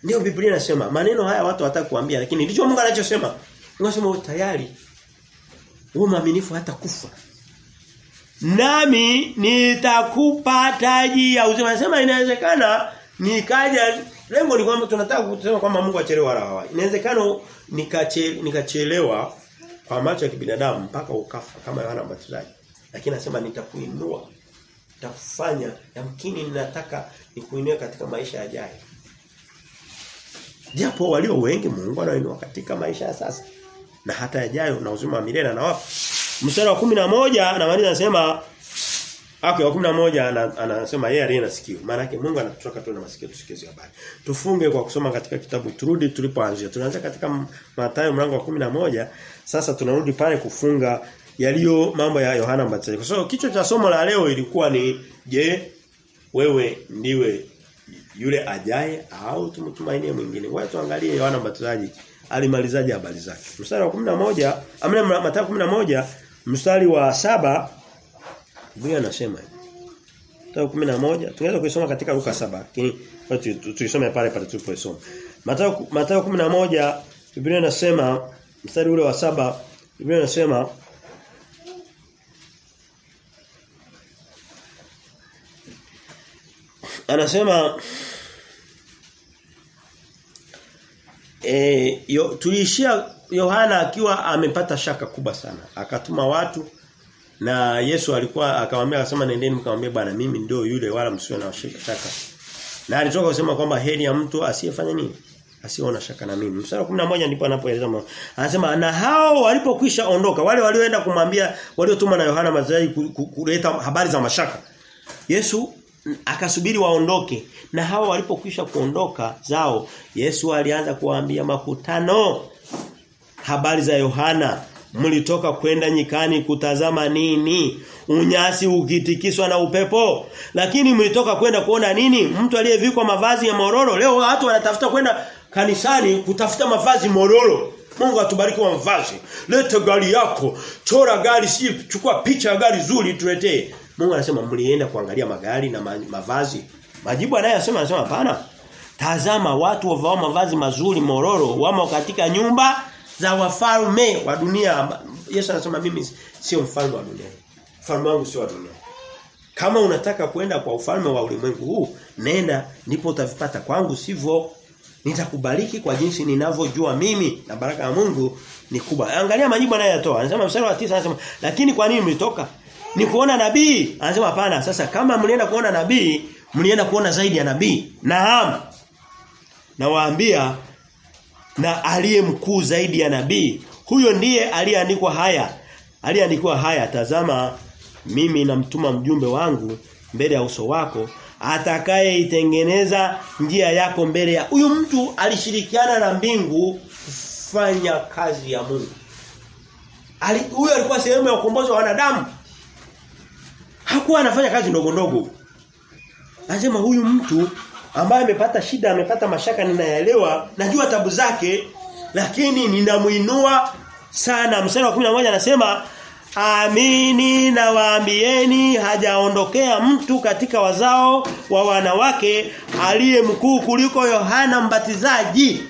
Ndio Biblia inasema maneno haya watu hawataka kuambia lakini ndicho Mungu anachosema. Mungu anasema tayari. wewe mwaminifu hata kufa nami nitakupa taji ya uzima. Anasema inawezekana nikaja lengo ni kwamba tunataka kusema kwamba Mungu achelewa raha. Inawezekana nikache, nikachelewa kwa macho ya kibinadamu mpaka ukafa kama Yohana Mbatizaji. Lakini anasema nitakuinua. Nitakufanya yamkini ninataka nikuinue katika maisha yajayo. Japo walio wengi Mungu anainua katika maisha ya sasa na hata yajayo na uzima wa milele na wapo. Mstari wa 11 anamaliza anasema Okay, wa 11 anasema yeye aliye na sikio. Maana yake Mungu anatutaka tu na masikio tusikize habari. Tufunge kwa kusoma katika kitabu turudi tulipoanzia. Tunaanza katika Mathayo mlango wa 11. Sasa tunarudi pale kufunga yaliyo mambo ya Yohana Mbatizaji. Kwa sababu kichwa cha somo la leo ilikuwa ni je, wewe ndiwe yule ajaye au tumtumainie mwingine. Wewe tuangalie Yohana Mbatizaji alimalizaje habari zake. Mstari wa 11, amna Mathayo 11 mstari wa saba Biblia anasema. Mathayo 11 tunaweza kuisoma katika Luka 7 lakini tuisome pale pale tulipoisoma. Mathayo Mathayo 11 Biblia inasema mstari ule wa saba Biblia inasema anasema eh yo, tuliishia Yohana akiwa amepata shaka kubwa sana. Akatuma watu na Yesu alikuwa akamwambia akasema nendeni mkamwambie bwana mimi ndio yule wala msiwe na shaka. Na alitoka kusema kwamba heri ya mtu asiyefanya nini? Asiona shaka na mimi. Mstari wa 11 ndipo anapoeleza anasema na hao walipokwisha ondoka wale walioenda kumwambia waliotumwa na Yohana Mbatizaji kuleta habari za mashaka. Yesu akasubiri waondoke. Na hawa walipokwisha kuondoka zao Yesu alianza kuwaambia makutano. Habari za Yohana mlitoka kwenda nyikani kutazama nini? Unyasi ukitikiswa na upepo. Lakini mlitoka kwenda kuona nini? Mtu aliyevikwa mavazi ya mororo. Leo watu wanatafuta kwenda kanisani kutafuta mavazi mororo. Mungu atubariki kwa mavazi leta gari yako chora gari si chukua picha ya gari zuri tuletee Mungu anasema mlienda kuangalia magari na mavazi majibu anayosema anasema hapana tazama watu wavao mavazi mazuri mororo wamo katika nyumba za wafalme wa dunia. Yesu anasema mimi sio mfalme wa dunia. Mfalme wangu sio wa dunia. Kama unataka kwenda kwa ufalme wa ulimwengu huu, nenda ndipo utavipata. Kwangu sivyo. Nitakubariki kwa jinsi ninavyojua mimi na baraka ya Mungu ni kubwa. Angalia majibu anayotoa. Anasema mstari wa 9 anasema, "Lakini kwa nini mlitoka? Ni kuona nabii?" Anasema hapana. Sasa kama mlienda kuona nabii, mlienda kuona zaidi ya nabii. Naam. Nawaambia na aliye mkuu zaidi ya nabii huyo ndiye aliyeandikwa haya aliyeandikwa haya tazama mimi namtuma mjumbe wangu mbele ya uso wako atakayeitengeneza njia yako mbele ya huyu mtu alishirikiana na mbingu kufanya kazi ya Mungu Ali, huyo alikuwa sehemu ya ukombozi wa wanadamu hakuwa anafanya kazi ndogo ndogo. Anasema huyu mtu ambaye amepata shida amepata mashaka ninaelewa najua tabu zake lakini ninamuinua sana. Mstari wa 11 anasema amini na waambieni hajaondokea mtu katika wazao wa wanawake aliye mkuu kuliko Yohana mbatizaji.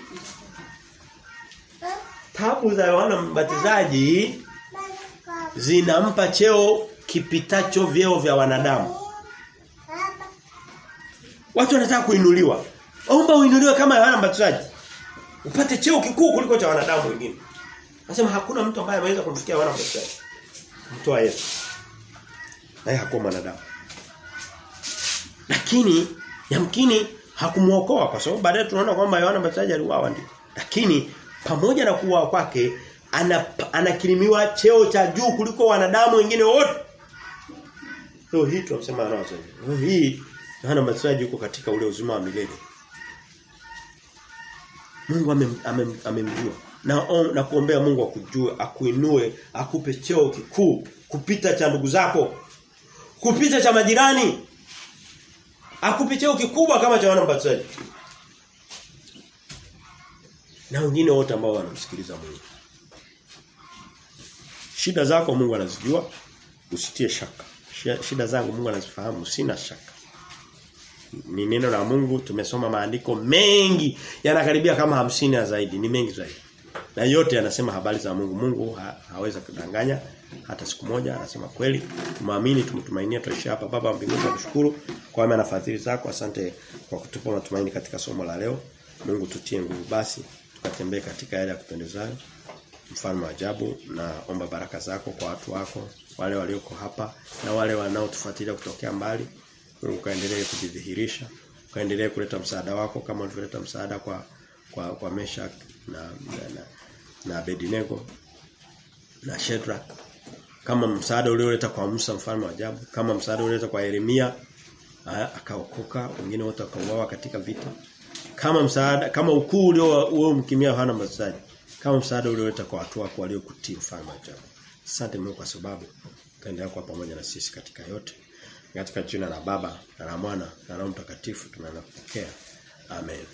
Tabu za Yohana mbatizaji zinampa cheo kipitacho vyeo vya wanadamu Watu wanataka kuinuliwa. Omba uinuliwe kama Yohana Mbatizaji. Upate cheo kikuu kuliko cha wanadamu wengine. Nasema hakuna mtu ambaye anaweza kumfikia Yohana Mbatizaji. Mtu wa Yesu. Naye hakuwa mwanadamu. Lakini yamkini hakumuokoa kwa sababu baadaye tunaona kwamba Yohana Mbatizaji aliuawa ndio. Lakini pamoja na kuuawa kwake anakirimiwa cheo cha juu kuliko wanadamu wengine wote. Leo hii tunasema Yohana Leo hii Yohana Mbatizaji yuko katika ule uzima wa milele. Mungu amemjua ame, ame na on, na kuombea Mungu akujue, akuinue, akupe cheo kikuu kupita cha ndugu zako. Kupita cha majirani. Akupe cheo kikubwa kama cha Yohana Mbatizaji. Na wengine wote ambao wanamsikiliza Mungu. Shida zako Mungu anazijua, usitie shaka. Shida zangu Mungu anazifahamu, sina shaka. Ni neno la Mungu tumesoma maandiko mengi yanakaribia kama hamsini na zaidi ni mengi zaidi. Na yote yanasema habari za Mungu. Mungu ha, hawezi kudanganya hata siku moja anasema kweli. Tumaamini tumtumainia tuishi hapa. Baba mbinguni tukushukuru kwa maana fadhili zako. Asante kwa kutupa matumaini katika somo la leo. Mungu tutie nguvu. Basi tukatembee katika yale ya kupendezayo mfalme wa ajabu na omba baraka zako kwa watu wako wale walioko hapa na wale wanaotufuatilia kutokea mbali ukaendelee kaendelee kujidhihirisha, ukaendelee kuleta msaada wako kama ulivyoleta msaada kwa kwa kwa Meshak na na, na, na Abednego na Shadrach. Kama msaada ulioleta kwa Musa mfalme wa ajabu, kama msaada ulioleta kwa Yeremia akaokoka, wengine wote wakauawa katika vita. Kama msaada kama ukuu ulio mkimia Yohana Mbatizaji, kama msaada ulioleta kwa watu wako waliokutii mfalme wa ajabu. Asante Mungu kwa sababu utaendelea kuwa pamoja na sisi katika yote. Katika jina la Baba na la Mwana na la mtakatifu tunanapokea. Amen.